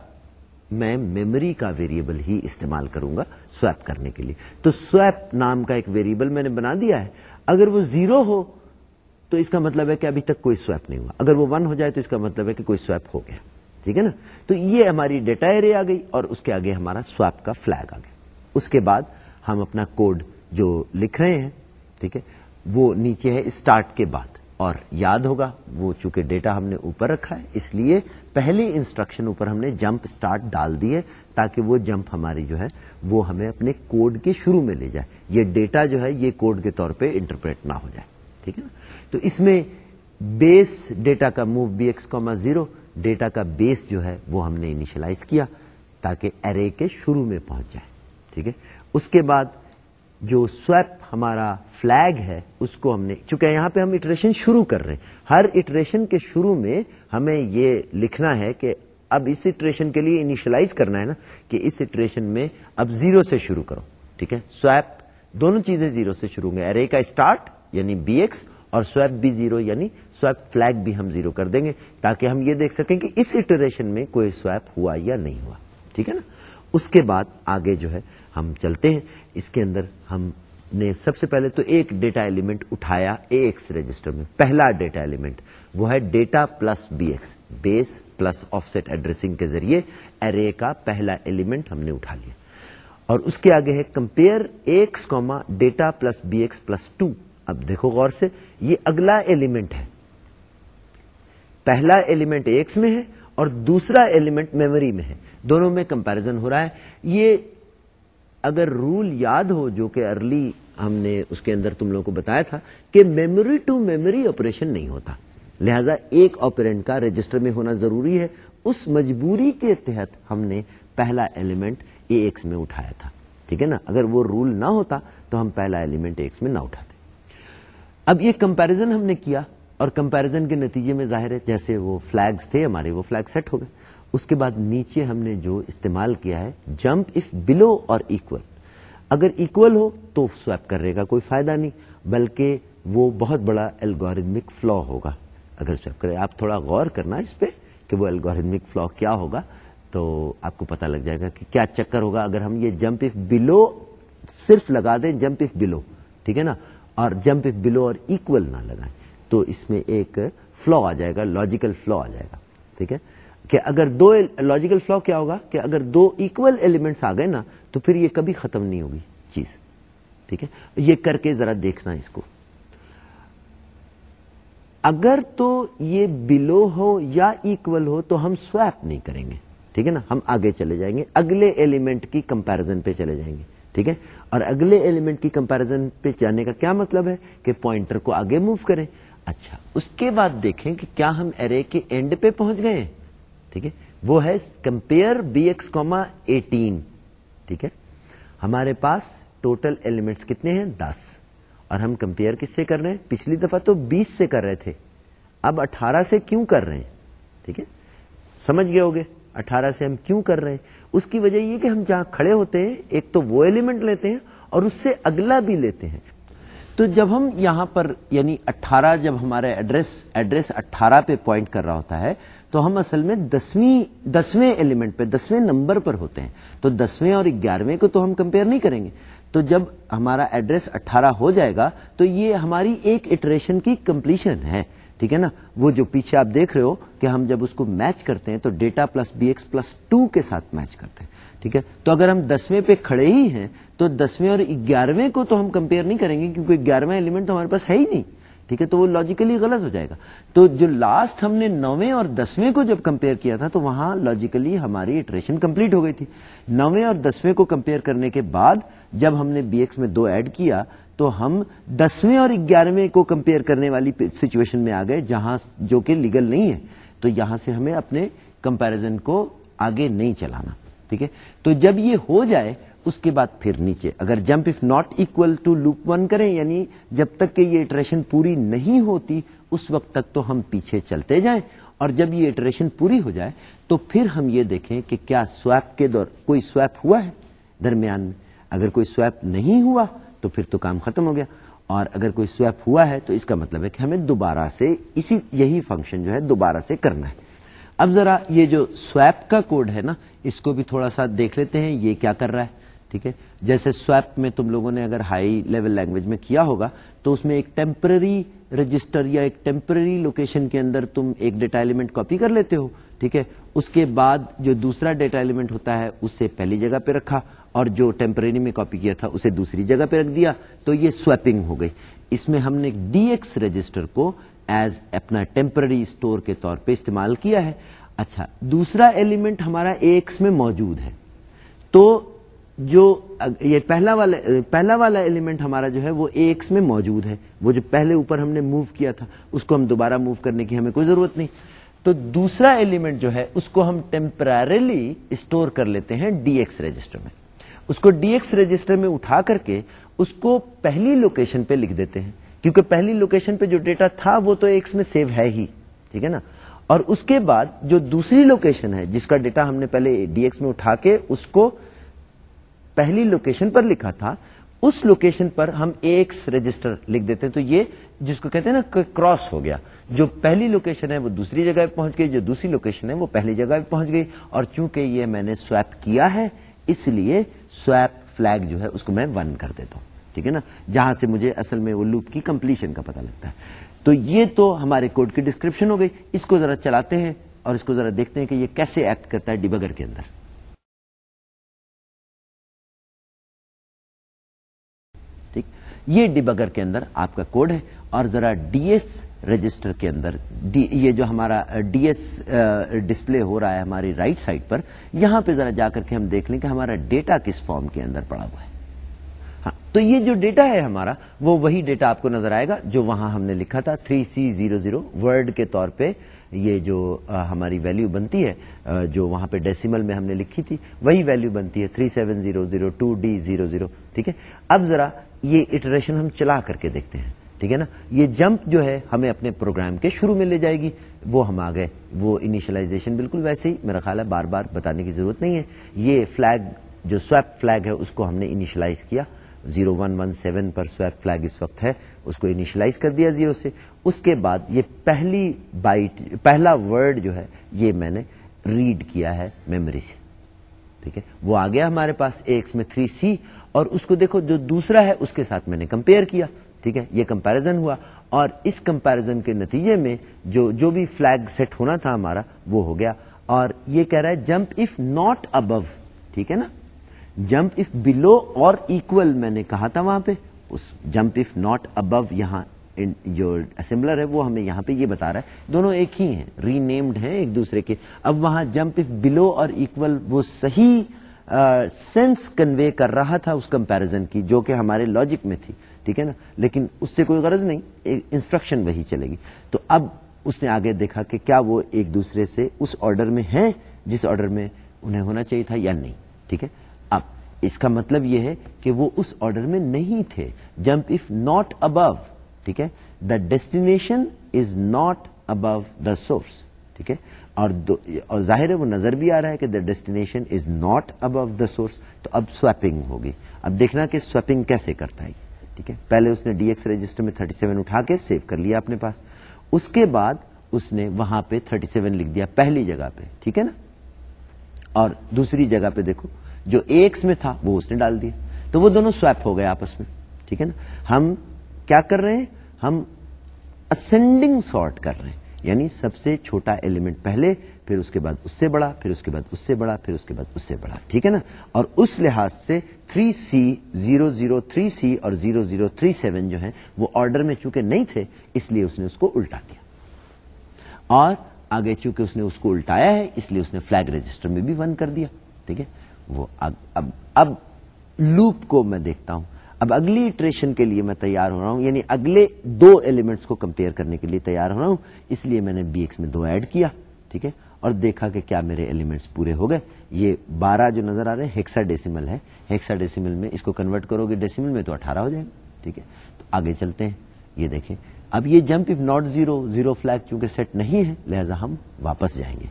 میں میموری کا ویریبل ہی استعمال کروں گا سویپ کرنے کے لیے۔ تو سویپ نام کا ایک ویریبل میں نے بنا دیا ہے۔ اگر وہ زیرو ہو، تو اس کا مطلب ہے کہ ابھی تک کوئی سویپ نہیں ہوا۔ اگر وہ ون ہو جائے تو اس کا مطلب ہے کہ کوئی سویپ ہو گیا۔ ٹھیک ہے نا؟ تو یہ ہماری ڈیٹا ایرے آ گئی اور اس کے آگے ہمارا سویپ کا فلگ آ گیا۔ اس کے بعد ہم اپنا کوڈ جو لکھ رہے ہیں، ٹھیک ہے؟ وہ نیچے ہے اسٹارٹ کے بعد اور یاد ہوگا وہ چونکہ ڈیٹا ہم نے اوپر رکھا ہے، اس لیے پہلی انسٹرکشن اوپر ہم نے جمپ اسٹارٹ ڈال دی ہے تاکہ وہ جمپ ہماری جو ہے، وہ ہمیں اپنے کوڈ کے شروع میں لے جائے۔ یہ ڈیٹا جو ہے، یہ کوڈ کے طور پہ انٹرپریٹ نہ ہو جائے، ٹھیک ہے نا؟ تو اس میں بیس ڈیٹا کا move B X comma zero data کا بیس جو ہے، وہ ہم نے انیشلائز کیا تاکہ ارے کے شروع میں پہنچ جائے، ٹھیک ہے؟ اس کے بعد جو سویپ ہمارا فلیگ ہے، اس کو ہم نے، چونکہ یہاں پہ ہم اٹریشن شروع کر رہے ہیں۔ ہر اٹریشن کے شروع میں ہمیں یہ لکھنا ہے کہ اب اس اٹریشن کے لیے انیشلائز کرنا ہے نا، کہ اس اٹریشن میں اب زیرو سے شروع کرو، ٹھیک ہے؟ سویپ دونوں چیزیں زیرو سے شروع گے۔ ارے کا اسٹارٹ یعنی بی ایکس اور سویپ بھی زیرو یعنی سویپ فلیگ بھی ہم زیرو کر دیں گے، تاکہ ہم یہ دیکھ سکیں کہ اس اٹریشن میں کوئی سویپ ہوا یا نہیں ہوا، ٹھیک ہے نا؟ اس کے بعد آگے جو ہے ہم چلتے ہیں۔ اس کے اندر ہم نے سب سے پہلے تو ایک ڈیٹا ایلیمنٹ اٹھایا اے ایکس رجسٹر میں، پہلا ڈیٹا ایلیمنٹ۔ وہ ہے data plus B X, base plus offset addressing کے ذریعے ارے کا پہلا ایلیمنٹ ہم نے اٹھا لیا۔ اور اس کے آگے ہے compare X comma data plus B X plus two. اب دیکھو غور سے، یہ اگلا ایلیمنٹ ہے۔ پہلا ایلیمنٹ ایکس میں ہے اور دوسرا ایلیمنٹ میموری میں ہے۔ دونوں میں کمپیرزن ہو رہا ہے۔ یہ اگر رول یاد ہو جو کہ ارلی ہم نے اس کے اندر تم لوگوں کو بتایا تھا کہ میموری ٹو میموری آپریشن نہیں ہوتا، لہذا ایک آپرینٹ کا رجسٹر میں ہونا ضروری ہے۔ اس مجبوری کے تحت ہم نے پہلا ایلیمنٹ اے ایکس میں اٹھایا تھا۔ ٹھیک ہے نا؟ اگر وہ رول نہ ہوتا تو ہم پہلا ایلیمنٹ ایکس میں نہ اٹھاتے۔ اب یہ کمپیرزن ہم نے کیا اور کمپیرزن کے نتیجے میں ظاہر ہے جیسے وہ فلیگز تھے، ہمارے وہ فلیگ سیٹ ہو گئے۔ اس کے بعد نیچے ہم نے جو استعمال کیا ہے، جمپ اف بلو اور اکول اگر اکول ہو تو سویپ کرنے کا کوئی فائدہ نہیں، بلکہ وہ بہت بڑا الگوریدمک فلو ہوگا۔ اگر سویپ کرے، آپ تھوڑا غور کرنا اس پہ کہ وہ الگوریدمک فلو کیا ہوگا، تو آپ کو پتا لگ جائے گا کہ کیا چکر ہوگا۔ اگر ہم یہ جمپ اف بلو صرف لگا دیں جمپ اف بلو ٹھیک ہے نا؟ اور جمپ اف بلو اور اکول نہ لگائیں، تو اس میں ایک فلو آ جائے گا لاجیکل فلو آ جائے گا، ٹھیک ہے؟ کہ اگر دو لاجیکل فلو کیا ہوگا کہ اگر دو اکول ایلیمنٹس آ گئے نا، تو پھر یہ کبھی ختم نہیں ہوگی چیز۔ ٹھیک ہے؟ یہ کر کے ذرا دیکھنا اس کو۔ اگر تو یہ بلو ہو یا ایکول ہو، تو ہم سویپ نہیں کریں گے۔ ٹھیک ہے نا؟ ہم آگے چلے جائیں گے۔ اگلے ایلیمنٹ کی کمپیرزن پہ چلے جائیں گے۔ ٹھیک ہے؟ اور اگلے ایلیمنٹ کی کمپیرزن پہ جانے کا کیا مطلب ہے؟ کہ پوائنٹر کو آگے موو کریں۔ اچھا اس کے بعد دیکھیں کہ کیا ہم ارے کے اینڈ پہ پہنچ گئے ہیں۔ ٹھیک ہے؟ وہ ہے compare B X comma eighteen, ٹھیک ہے؟ ہمارے پاس ٹوٹل ایلیمنٹس کتنے ہیں؟ دس۔ اور ہم کمپیئر کس سے کر رہے ہیں؟ پچھلی دفعہ تو بیس سے کر رہے تھے، اب اٹھارہ سے کیوں کر رہے ہیں؟ ٹھیک ہے؟ سمجھ گئے ہوگے؟ اٹھارہ سے ہم کیوں کر رہے ہیں؟ اس کی وجہ یہ کہ ہم جہاں کھڑے ہوتے ہیں، ایک تو وہ ایلیمنٹ لیتے ہیں اور اس سے اگلا بھی لیتے ہیں۔ تو جب ہم یہاں پر یعنی اٹھارہ جب ہمارا ایڈریس ایڈریس اٹھارہ پہ پوائنٹ کر رہا ہوتا ہے تو ہم اصل میں دسویں دسویں ایلیمنٹ پہ، دسویں نمبر پر ہوتے ہیں۔ تو دسویں اور گیارہویں کو تو ہم کمپیئر نہیں کریں گے۔ تو جب ہمارا ایڈریس اٹھارہ ہو جائے گا، تو یہ ہماری ایک اٹریشن کی کمپلیشن ہے۔ ٹھیک ہے نا؟ وہ جو پیچھے آپ دیکھ رہے ہو کہ ہم جب اس کو میچ کرتے ہیں تو data plus B X plus two کے ساتھ میچ کرتے ہیں۔ ٹھیک ہے؟ تو اگر ہم دسویں پہ کھڑے ہی ہیں، تو دسویں اور گیارہویں کو تو ہم کمپیئر نہیں کریں گے، کیونکہ گیارہویں ایلیمنٹ تو ہمارے پاس ہے ہی نہیں۔ ٹھیک ہے، تو وہ لاجیکلی غلط ہو جائے گا۔ تو جو لاسٹ ہم نے نویں اور دسویں کو جب کمپیئر کیا تھا، تو وہاں لاجیکلی ہماری اٹریشن کمپلیٹ ہو گئی تھی۔ نویں اور دسویں کو کمپیئر کرنے کے بعد جب ہم نے بی ایکس میں دو ایڈ کیا، تو ہم دسویں اور گیارہویں کو کمپیئر کرنے والی سچویشن میں آ گئے، جہاں جو کہ لیگل نہیں ہے۔ تو یہاں سے ہمیں اپنے کمپیرزن کو آگے نہیں چلانا۔ ٹھیک ہے؟ تو جب یہ ہو جائے اس کے بعد پھر نیچے۔ اگر jump if not equal to loop one کریں یعنی جب تک کہ یہ اٹریشن پوری نہیں ہوتی، اس وقت تک تو ہم پیچھے چلتے جائیں۔ اور جب یہ اٹریشن پوری ہو جائے، تو پھر ہم یہ دیکھیں کہ کیا سویپ کے دور کوئی سویپ ہوا ہے۔ درمیان میں اگر کوئی سویپ نہیں ہوا، تو پھر تو کام ختم ہو گیا۔ اور اگر کوئی سویپ ہوا ہے، تو اس کا مطلب ہے کہ ہمیں دوبارہ سے اسی یہی فنکشن جو ہے دوبارہ سے کرنا ہے۔ اب ذرا یہ جو سویپ کا کوڈ ہے نا، اس کو بھی تھوڑا سا دیکھ لیتے ہیں، یہ کیا کر رہا ہے۔ ٹھیک ہے؟ جیسے سویپ میں تم لوگوں نے اگر ہائی لیول لینگویج میں کیا ہوگا، تو اس میں ایک ٹیمپرری رجسٹر یا ایک ٹیمپرری لوکیشن کے اندر تم ایک ڈیٹا ایلیمنٹ کاپی کر لیتے ہو، ٹھیک ہے؟ اس کے بعد جو دوسرا ڈیٹا ایلیمنٹ ہوتا ہے اس سے پہلی جگہ پہ رکھا اور جو ٹیمپرری میں کاپی کیا تھا، اسے دوسری جگہ پہ رکھ دیا، تو یہ سویپنگ ہو گئی۔ اس میں ہم نے ڈی ایکس رجسٹر کو ایز اپنا ٹیمپرری اسٹور کے طور پہ استعمال کیا ہے۔ اچھا دوسرا ایلیمنٹ ہمارا ایکس میں موجود ہے۔ تو جو یہ پہلا والا پہلا والا ایلیمنٹ ہمارا جو ہے وہ ایکس میں موجود ہے۔ وہ جو پہلے اوپر ہم نے موو کیا تھا، اس کو ہم دوبارہ موو کرنے کی ہمیں کوئی ضرورت نہیں۔ تو دوسرا ایلیمنٹ جو ہے، اس کو ہم ٹیمپرریلی اسٹور کر لیتے ہیں ڈی ایکس رجسٹر میں۔ اس کو ڈی ایکس رجسٹر میں اٹھا کر کے اس کو پہلی لوکیشن پہ لکھ دیتے ہیں۔ کیونکہ پہلی لوکیشن پہ جو ڈیٹا تھا، وہ تو ایکس میں سیو ہے ہی۔ ٹھیک ہے نا؟ اور اس کے بعد جو دوسری لوکیشن ہے، جس کا ڈیٹا ہم نے پہلے ڈی ایکس میں اٹھا کے اس کو پہلی لوکیشن پر لکھا تھا، اس لوکیشن پر ہم ایکس رجسٹر لکھ دیتے ہیں۔ تو یہ جس کو کہتے ہیں نا کراس ہو گیا۔ جو پہلی لوکیشن ہے وہ دوسری جگہ پہ پہنچ گئی، جو دوسری لوکیشن ہے وہ پہلی جگہ پہ پہنچ گئی۔ اور چونکہ یہ میں نے سویپ کیا ہے، اس لیے سویپ فلیگ جو ہے اس کو میں ون کر دیتا ہوں۔ ٹھیک ہے نا؟ جہاں سے مجھے اصل میں وہ لوپ کی کمپلیشن کا پتہ لگتا ہے۔ تو یہ تو ہمارے کوڈ کی ڈسکرپشن ہو گئی۔ اس کو ذرا چلاتے ہیں اور اس کو ذرا دیکھتے ہیں کہ یہ کیسے ایکٹ کرتا ہے ڈیبگر کے اندر۔ یہ ڈیبگر کے اندر آپ کا کوڈ ہے اور ذرا ڈی ایس رجسٹر کے اندر یہ جو ہمارا ڈی ایس ڈسپلے ہو رہا ہے ہماری رائٹ سائڈ پر، یہاں پہ ذرا جا کر کے ہم دیکھ لیں کہ ہمارا ڈیٹا کس فارم کے اندر پڑا ہوا ہے۔ ہاں تو یہ جو ڈیٹا ہے ہمارا، وہ وہی ڈیٹا آپ کو نظر آئے گا جو وہاں ہم نے لکھا تھا، three C zero zero word کے طور پہ یہ جو ہماری ویلو بنتی ہے جو وہاں پہ ڈیسیمل میں ہم نے لکھی تھی، وہی ویلو بنتی ہے، three seven zero zero two D zero zero, ٹھیک ہے؟ اب ذرا یہ اٹریشن ہم چلا کر کے دیکھتے ہیں، ٹھیک ہے نا؟ یہ جمپ جو ہے ہمیں اپنے پروگرام کے شروع میں لے جائے گی، وہ ہم آ گئے وہ انیشلائزیشن بالکل ویسے ہی، میرا خیال ہے بار بار بتانے کی ضرورت نہیں ہے۔ یہ فلیگ جو سویپ فلیگ ہے، اس کو ہم نے انیشلائز کیا۔ زیرو ون ون سیون پر سویپ فلیگ اس وقت ہے، اس کو انیشلائز کر دیا زیرو سے۔ اس کے بعد یہ پہلی بائٹ پہلا ورڈ جو ہے، یہ میں نے ریڈ کیا ہے میموری سے۔ ٹھیک ہے؟ وہ آ گیا ہمارے پاس ایکس میں تھری سی اور اس کو دیکھو، جو دوسرا ہے، اس کے ساتھ میں نے کمپیئر کیا، ٹھیک ہے؟ یہ کمپیرزن ہوا اور اس کمپیرزن کے نتیجے میں جو جو بھی فلیگ سیٹ ہونا تھا ہمارا، وہ ہو گیا۔ اور یہ کہہ رہا ہے جمپ اف ناٹ ابو ٹھیک ہے نا؟ جمپ اف بلو اور اکول میں نے کہا تھا وہاں پہ، اس جمپ اف ناٹ ابو یہاں جو اسمبلر ہے، وہ ہمیں یہاں پہ یہ بتا رہا ہے۔ دونوں ایک ہی ہیں ری نیمڈ ہیں ایک دوسرے کے۔ اب وہاں جمپ اف بلو اور اکول وہ صحیح سینس کنوے کر رہا تھا اس کمپیرزن کی، جو کہ ہمارے لاجک میں تھی، ٹھیک ہے نا؟ لیکن اس سے کوئی غرض نہیں انسٹرکشن وہی چلے گی۔ تو اب اس نے آگے دیکھا کہ کیا وہ ایک دوسرے سے اس آرڈر میں ہیں جس آرڈر میں انہیں ہونا چاہیے تھا یا نہیں، ٹھیک ہے؟ اب اس کا مطلب یہ ہے کہ وہ اس آرڈر میں نہیں تھے۔ جمپ اف ناٹ ابو ٹھیک ہے؟ The destination is not above the source ٹھیک ہے؟ اور ظاہر ہے وہ نظر بھی آ رہا ہے کہ the destination is not above the source تو اب سویپنگ ہوگی۔ اب دیکھنا کہ سویپنگ کیسے کرتا ہے۔ ٹھیک ہے؟ پہلے اس نے ڈی ایکس رجسٹر میں 37 اٹھا کے سیو کر لیا اپنے پاس۔ اس کے بعد اس نے وہاں پہ 37 لکھ دیا پہلی جگہ پہ۔ ٹھیک ہے نا؟ اور دوسری جگہ پہ دیکھو، جو ایکس میں تھا وہ اس نے ڈال دیا۔ تو وہ دونوں سویپ ہو گئے آپس میں۔ ٹھیک ہے نا؟ ہم کیا کر رہے ہیں؟ ہم اسینڈنگ سارٹ کر رہے ہیں۔ یعنی سب سے چھوٹا ایلیمنٹ پہلے، پھر اس کے بعد اس سے بڑا، پھر اس کے بعد اس سے بڑا، پھر اس کے بعد اس سے بڑا، ٹھیک ہے نا؟ اور اس لحاظ سے three C zero zero three C اور زیرو زیرو تھری سیون جو ہے وہ آرڈر میں چونکہ نہیں تھے، اس لیے اس نے اس کو الٹا دیا اور آگے چونکہ اس نے اس کو الٹایا ہے، اس لیے اس نے فلیگ رجسٹر میں بھی ون کر دیا، ٹھیک ہے؟ وہ اب اب لوپ کو میں دیکھتا ہوں۔ اب اگلی اٹریشن کے لیے میں تیار ہو رہا ہوں یعنی اگلے دو ایلیمنٹس کو کمپیئر کرنے کے لیے تیار ہو رہا ہوں، اس لیے میں نے بی ایکس میں دو ایڈ کیا، ٹھیک ہے؟ اور دیکھا کہ کیا میرے ایلیمنٹس پورے ہو گئے۔ یہ بارہ جو نظر آ رہے ہیں ہیکسا ڈیسیمل ہے۔ ہیکسا ڈیسیمل میں اس کو کنورٹ کرو گے ڈیسیمل میں تو اٹھارہ ہو جائے گا ٹھیک ہے؟ تو آگے چلتے ہیں، یہ دیکھیں۔ اب یہ jump if not zero zero flag چونکہ سیٹ نہیں ہے، لہذا ہم واپس جائیں گے۔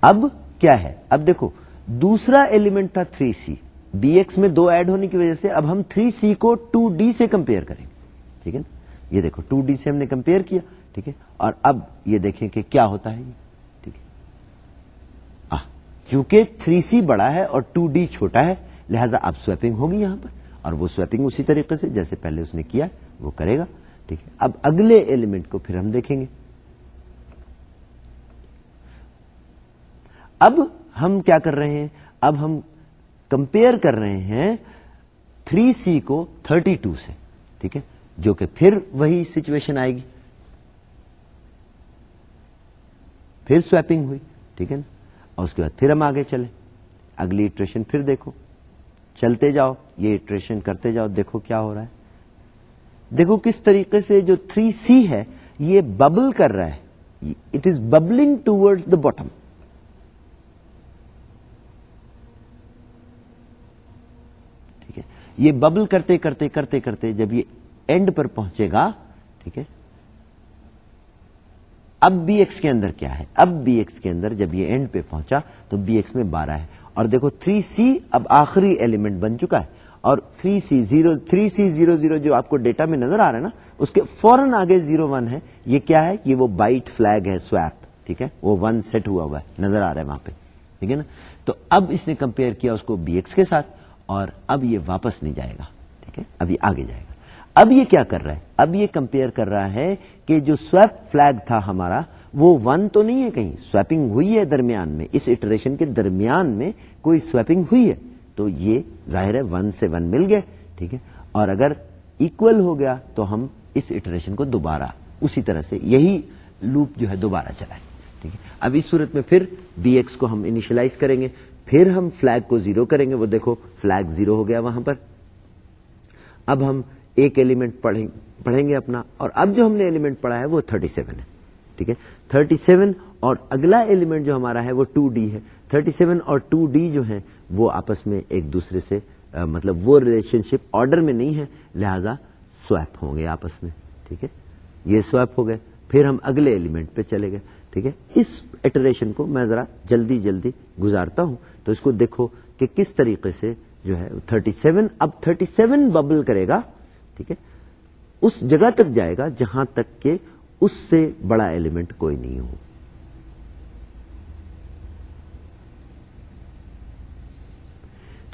اب کیا ہے؟ اب دیکھو، دوسرا ایلیمنٹ تھا تھری سی بی ایکس میں دو ایڈ ہونے کی وجہ سے اب ہم تھری سی کو ٹو ڈی سے کمپیئر کریں گے۔ ٹھیک ہے نا؟ یہ دیکھو، ٹو ڈی سے ہم نے کمپیئر کیا، ٹھیک ہے؟ اور اب یہ دیکھیں کہ کیا ہوتا ہے یہ۔ ٹھیک ہے۔ کیونکہ تھری سی بڑا ہے اور ٹو ڈی چھوٹا ہے، لہذا اب سویپنگ ہوگی یہاں پر۔ اور وہ سویپنگ اسی طریقے سے، جیسے پہلے اس نے کیا، وہ کرے گا۔ ٹھیک ہے۔ اب اگلے ایلیمنٹ کو پھر ہم دیکھیں گے۔ اب ہم کیا کر رہے ہیں؟ اب ہم کمپیئر کر رہے ہیں تھری سی کو تھرٹی ٹو سے، ٹھیک ہے؟ جو کہ پھر وہی سچویشن آئے گی۔ پھر سویپنگ ہوئی، ٹھیک ہے نا؟ اور اس کے بعد پھر ہم آگے چلے اگلی اٹریشن پھر دیکھو۔ چلتے جاؤ، یہ اٹریشن کرتے جاؤ، دیکھو کیا ہو رہا ہے۔ دیکھو کس طریقے سے جو تھری سی ہے، یہ ببل کر رہا ہے۔ اٹ از ببلنگ ٹوڈ دا باٹم ٹھیک ہے یہ ببل کرتے کرتے کرتے کرتے جب یہ اینڈ پر پہنچے گا، ٹھیک ہے؟ اب بی ایکس کے اندر کیا ہے؟ اب بی ایکس کے اندر جب یہ اینڈ پہ پہنچا تو بی ایکس میں بارہ ہے۔ اور دیکھو تھری سی اب آخری ایلیمنٹ بن چکا ہے۔ اور three C zero three C zero zero جو آپ کو ڈیٹا میں نظر آ رہا ہے نا، اس کے فوراً آگے زیرو ون ہے۔ یہ کیا ہے؟ یہ وہ بائٹ فلگ ہے سویپ ٹھیک ہے؟ وہ ون سیٹ ہوا ہوا ہے، نظر آ رہا ہے وہاں پہ۔ ٹھیک ہے نا؟ تو اب اس نے کمپیئر کیا اس کو بی ایکس کے ساتھ۔ اور اب یہ واپس نہیں جائے گا۔ ٹھیک ہے؟ اب یہ آگے جائے گا۔ اب یہ کیا کر رہا ہے؟ اب یہ کمپیئر کر رہا ہے کہ جو سویپ فلگ تھا ہمارا، وہ ون تو نہیں ہے کہیں۔ سویپنگ ہوئی ہے درمیان میں۔ اس اٹریشن کے درمیان میں کوئی سویپنگ ہوئی ہے۔ تو یہ ظاہر ہے ون سے ون مل گئے۔ ٹھیک ہے؟ اور اگر اکول ہو گیا تو ہم اس اٹریشن کو دوبارہ، اسی طرح سے یہی لوپ جو ہے دوبارہ چلائیں۔ ٹھیک ہے؟ اب اس صورت میں پھر بی ایکس کو ہم انیشلائز کریں گے۔ پھر ہم فلگ کو زیرو کریں گے۔ وہ دیکھو فلگ زیرو ہو گیا وہاں پر۔ اب ہم ایک ایلیمنٹ پڑھیں پڑھیں گے اپنا۔ اور اب جو ہم نے ایلیمنٹ پڑھا ہے، وہ 37 ہے۔ ٹھیک ہے؟ 37 اور اگلا ایلیمنٹ جو ہمارا ہے، وہ 2D ہے۔ 37 اور 2D جو ہے وہ آپس میں ایک دوسرے سے مطلب وہ ریلیشن شپ آرڈر میں نہیں ہے۔ لہذا سویپ ہوں گے آپس میں۔ ٹھیک ہے؟ یہ سویپ ہو گئے۔ پھر ہم اگلے ایلیمنٹ پہ چلے گئے۔ ٹھیک ہے؟ اس ایٹریشن کو میں ذرا جلدی جلدی گزارتا ہوں، تو اس کو دیکھو کہ کس طریقے سے جو ہے 37 اب 37 ببل کرے گا، ٹھیک ہے؟ اس جگہ تک جائے گا جہاں تک کہ اس سے بڑا ایلیمنٹ کوئی نہیں ہو۔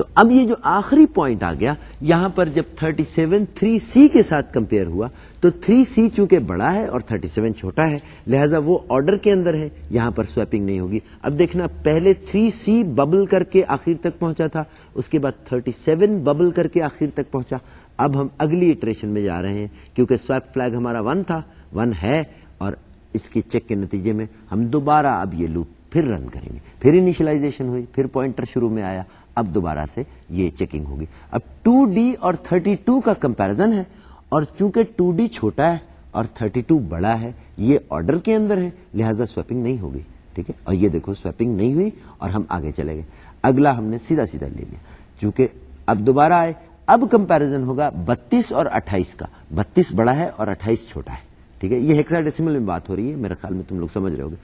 تو اب یہ جو آخری پوائنٹ آ گیا، یہاں پر جب 37 سیون تھری سی کے ساتھ کمپیئر ہوا، تو 3 سی چونکہ بڑا ہے اور 37 سیون چھوٹا ہے، لہذا وہ آرڈر کے اندر ہے، یہاں پر سویپنگ نہیں ہوگی۔ اب دیکھنا، پہلے 3 سی ببل کر کے آخر تک پہنچا تھا، اس کے بعد 37 سیون ببل کر کے آخر تک پہنچا۔ اب ہم اگلی اٹریشن میں جا رہے ہیں، کیونکہ سویپ فلیگ ہمارا ون تھا ون ہے، اور اس کے چیک کے نتیجے میں ہم دوبارہ اب یہ لوپ پھر رن کریں گے۔ پھر انیشلائزیشن ہوئی، پھر پوائنٹر شروع میں آیا۔ اب دوبارہ سے یہ چیکنگ ہوگی۔ اب ٹو ڈی اور تھرٹی ٹو کا کمپیرزن ہے اور چونکہ ٹو ڈی چھوٹا ہے اور تھرٹی ٹو بڑا ہے، یہ آرڈر کے اندر ہے، لہذا سویپنگ نہیں ہوگی، ٹھیک ہے؟ اور یہ دیکھو سویپنگ نہیں ہوئی اور ہم آگے چلے گئے۔ اگلا ہم نے سیدھا سیدھا لے لیا۔ چونکہ اب دوبارہ آئے، اب کمپیرزن ہوگا بتیس اور اٹھائیس کا۔ بتیس بڑا ہے اور اٹھائیس چھوٹا ہے، ٹھیک ہے؟ یہ ہیکسا ڈیسیمل میں بات ہو رہی ہے، میرے خیال میں تم لوگ سمجھ رہے ہوگے۔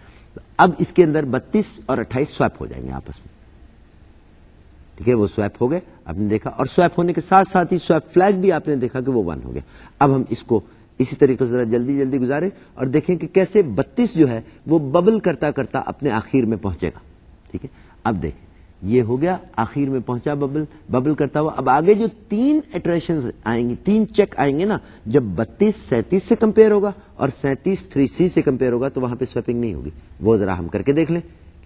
اب اس کے اندر بتیس اور اٹھائیس سویپ ہو جائیں گے آپس میں۔ ٹھیک ہے، وہ سویپ ہو گئے، آپ نے دیکھا۔ اور سویپ ہونے کے ساتھ ساتھ ہی سویپ فلیگ بھی آپ نے دیکھا کہ وہ ون ہو گیا۔ اب ہم اس کو اسی طریقے سے ذرا جلدی جلدی گزارے اور دیکھیں کہ کیسے بتیس جو ہے وہ ببل کرتا کرتا اپنے آخر میں پہنچے گا۔ ٹھیک ہے؟ اب دیکھیں، یہ ہو گیا، آخر میں پہنچا ببل ببل کرتا ہوا۔ اب آگے جو تین اٹریشن آئیں گی، تین چیک آئیں گے نا، جب بتیس سینتیس سے کمپیئر ہوگا اور سینتیس تھری سی سے کمپیئر ہوگا تو وہاں پہ سویپنگ نہیں ہوگی۔ وہ ذرا ہم کر کے دیکھ لیں۔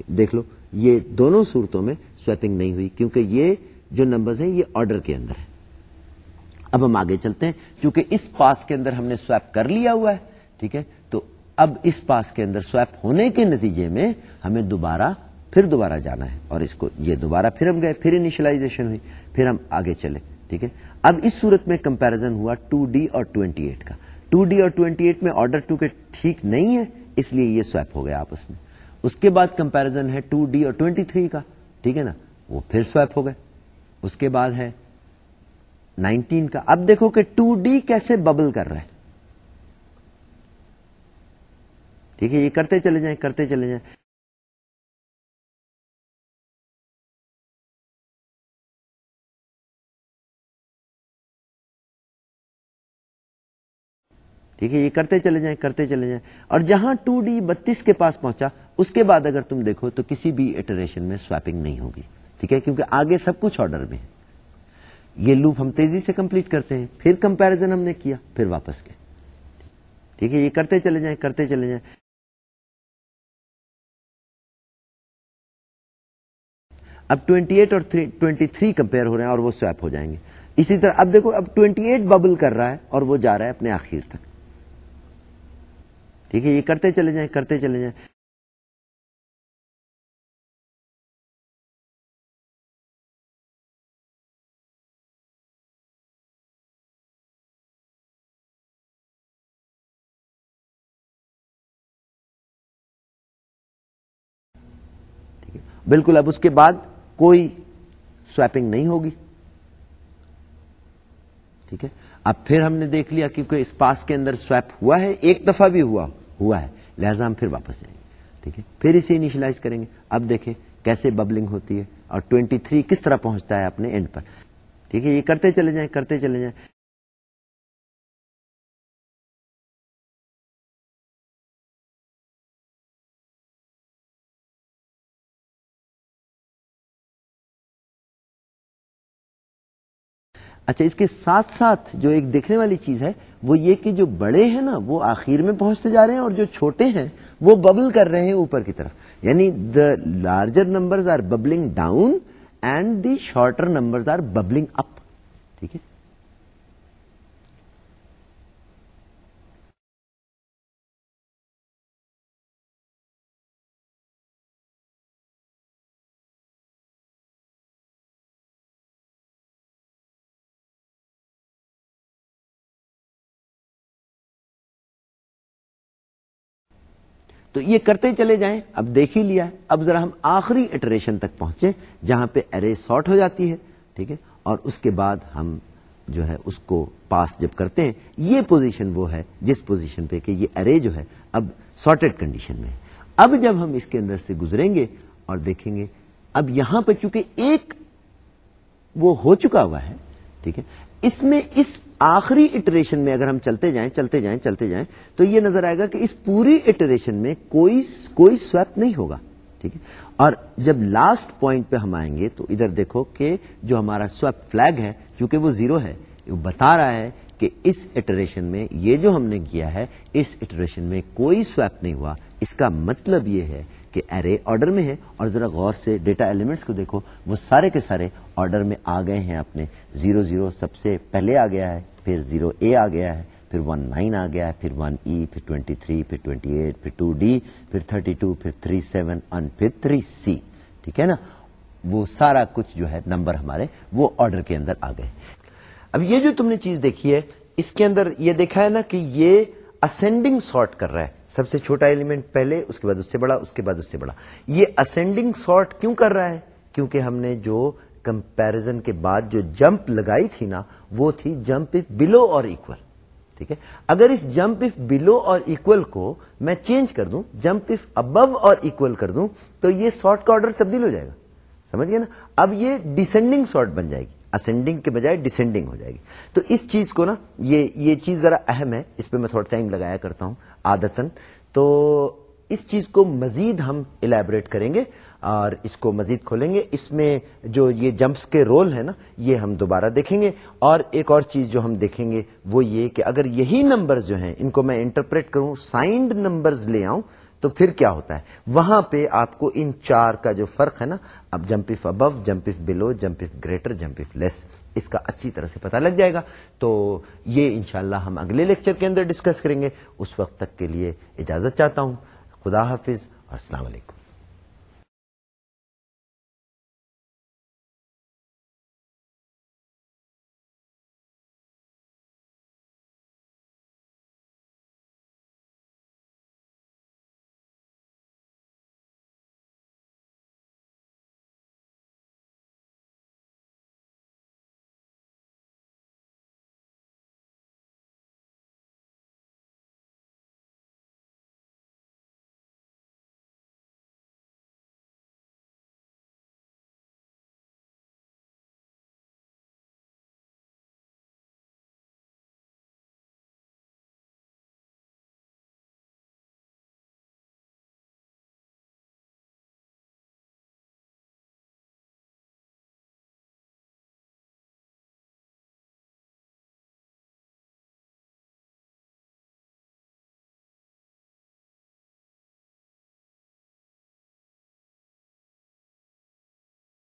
دیکھ لو، یہ دونوں صورتوں میں سویپنگ نہیں ہوئی، کیونکہ یہ جو نمبرز ہیں، یہ آرڈر کے اندر ہے اب ہم آگے چلتے ہیں کیونکہ اس پاس کے اندر ہم نے سویپ کر لیا ہوا ہے، ٹھیک ہے؟ تو اب اس پاس کے اندر سویپ ہونے کے نتیجے میں ہمیں دوبارہ پھر دوبارہ جانا ہے، اور اس کو یہ دوبارہ پھر ہم گئے، پھر انیشلائزیشن ہوئی، پھر ہم آگے چلے، ٹھیک ہے؟ اب اس صورت میں کمپیرزن ہوا ٹو ڈی اور ٹوینٹی ایٹ کا۔ ٹو ڈی اور ٹوینٹی ایٹ میں آرڈر ٹو کے ٹھیک نہیں ہے، اس لیے یہ سویپ ہو گیا آپس میں۔ اس کے بعد کمپیرزن ہے ٹو ڈی اور ٹوینٹی تھری کا، ٹھیک ہے نا؟ وہ پھر سویپ ہو گئے۔ اس کے بعد ہے نائنٹین کا۔ اب دیکھو کہ ٹو ڈی کیسے ببل کر رہا ہے۔ ٹھیک ہے، یہ کرتے چلے جائیں، کرتے چلے جائیں۔ ٹھیک ہے، یہ کرتے چلے جائیں، کرتے چلے جائیں۔ اور جہاں ٹو ڈی بتیس کے پاس پہنچا، اس کے بعد اگر تم دیکھو تو کسی بھی ایٹریشن میں سواپنگ نہیں ہوگی۔ ٹھیک ہے، کیونکہ آگے سب کچھ آرڈر میں ہے۔ یہ لوپ ہم تیزی سے کمپلیٹ کرتے ہیں۔ پھر کمپیرزن ہم نے کیا، پھر واپس گئے۔ ٹھیک ہے، یہ کرتے چلے جائیں، کرتے چلے جائیں۔ اب 28 اور 23 کمپیئر ہو رہے ہیں اور وہ سویپ ہو جائیں گے۔ اسی طرح، اب دیکھو، اب 28 ببل کر رہا ہے اور وہ جا رہا ہے اپنے آخر تک۔ ٹھیک ہے، یہ کرتے چلے جائیں، کرتے چلے جائیں۔ بالکل، اب اس کے بعد کوئی سویپنگ نہیں ہوگی۔ ٹھیک ہے۔ اب پھر ہم نے دیکھ لیا کیونکہ اس پاس کے اندر سویپ ہوا ہے، ایک دفعہ بھی ہوا۔ ہوا ہے، لہذا ہم پھر واپس جائیں گے، ٹھیک ہے؟ پھر اسے انیشلائز کریں گے۔ اب دیکھیں کیسے ببلنگ ہوتی ہے اور 23 کس طرح پہنچتا ہے اپنے اینڈ پر۔ ٹھیک ہے، یہ کرتے چلے جائیں، کرتے چلے جائیں۔ اچھا اس کے ساتھ ساتھ جو ایک دیکھنے والی چیز ہے، وہ یہ کہ جو بڑے ہیں نا، وہ آخر میں پہنچتے جا رہے ہیں اور جو چھوٹے ہیں، وہ ببل کر رہے ہیں اوپر کی طرف۔ یعنی the larger numbers are bubbling down and the shorter numbers are bubbling up ٹھیک ہے؟ تو یہ کرتے چلے جائیں۔ اب دیکھ ہی لیا۔ اب ذرا ہم آخری اٹریشن تک پہنچے جہاں پہ ارے سارٹ ہو جاتی ہے، ٹھیک ہے؟ اور اس کے بعد ہم جو ہے اس کو پاس جب کرتے ہیں، یہ پوزیشن وہ ہے، جس پوزیشن پہ کہ یہ ارے جو ہے اب سارٹیڈ کنڈیشن میں ہے۔ اب جب ہم اس کے اندر سے گزریں گے اور دیکھیں گے، اب یہاں پہ چونکہ ایک وہ ہو چکا ہوا ہے، ٹھیک ہے؟ اس میں اس آخری اٹریشن میں اگر ہم چلتے جائیں چلتے جائیں چلتے جائیں، تو یہ نظر آئے گا کہ اس پوری اٹریشن میں کوئی کوئی سویپ نہیں ہوگا، ٹھیک ہے؟ اور جب لاسٹ پوائنٹ پہ ہم آئیں گے تو ادھر دیکھو کہ جو ہمارا سویپ فلیگ ہے، چونکہ وہ زیرو ہے، وہ بتا رہا ہے کہ اس اٹریشن میں یہ جو ہم نے کیا ہے، اس اٹریشن میں کوئی سویپ نہیں ہوا۔ اس کا مطلب یہ ہے کہ ارے آرڈر میں ہے اور ذرا غور سے ڈیٹا ایلیمنٹس کو دیکھو، وہ سارے کے سارے آرڈر میں آ گئے ہیں اپنے زیرو زیرو سب سے پہلے آ گیا ہے، پھر زیرو اے آ گیا ہے، پھر ون نائن آ گیا ہے، پھر ون ای، پھر ٹوینٹی تھری، پھر ٹوینٹی ایٹ، پھر ٹو ڈی، پھر تھرٹی ٹو، پھر تھری سیون اینڈ پھر تھری سی۔ ٹھیک ہے نا؟ وہ سارا کچھ جو ہے نمبر ہمارے وہ آرڈر کے اندر آ گئے۔ اب یہ جو تم نے چیز دیکھی ہے، اس کے اندر یہ دیکھا ہے نا کہ یہ اسینڈنگ سارٹ کر رہا ہے۔ سب سے چھوٹا ایلیمنٹ پہلے، اس کے بعد اس سے بڑا، اس کے بعد اس سے بڑا۔ یہ اسینڈنگ سارٹ کیوں کر رہا ہے؟ کیونکہ ہم نے جو کمپیرزن کے بعد جو جمپ لگائی تھی نا، وہ تھی جمپ اف بلو اور اکول ٹھیک ہے؟ اگر اس جمپ اف بلو اور اکول کو میں چینج کر دوں جمپ اف ابو اور اکول کر دوں، تو یہ سارٹ کا آرڈر تبدیل ہو جائے گا۔ سمجھ گئے نا؟ اب یہ ڈسینڈنگ سارٹ بن جائے گی۔ اسینڈنگ کے بجائے ڈسینڈنگ ہو جائے گی۔ تو اس چیز کو نا، یہ یہ چیز ذرا اہم ہے۔ اس پہ میں تھوڑا ٹائم لگایا کرتا ہوں آدتن تو اس چیز کو مزید ہم الیبریٹ کریں گے۔ اور اس کو مزید کھولیں گے۔ اس میں جو یہ جمپس کے رول ہے نا، یہ ہم دوبارہ دیکھیں گے۔ اور ایک اور چیز جو ہم دیکھیں گے، وہ یہ کہ اگر یہی نمبرز جو ہیں، ان کو میں انٹرپریٹ کروں سائنڈ نمبرز لے آؤں، تو پھر کیا ہوتا ہے؟ وہاں پہ آپ کو ان چار کا جو فرق ہے نا، اب jump if above jump if below jump if greater jump if less اس کا اچھی طرح سے پتا لگ جائے گا۔ تو یہ انشاءاللہ ہم اگلے لیکچر کے اندر ڈسکس کریں گے۔ اس وقت تک کے لیے اجازت چاہتا ہوں۔ خدا حافظ اور السلام علیکم۔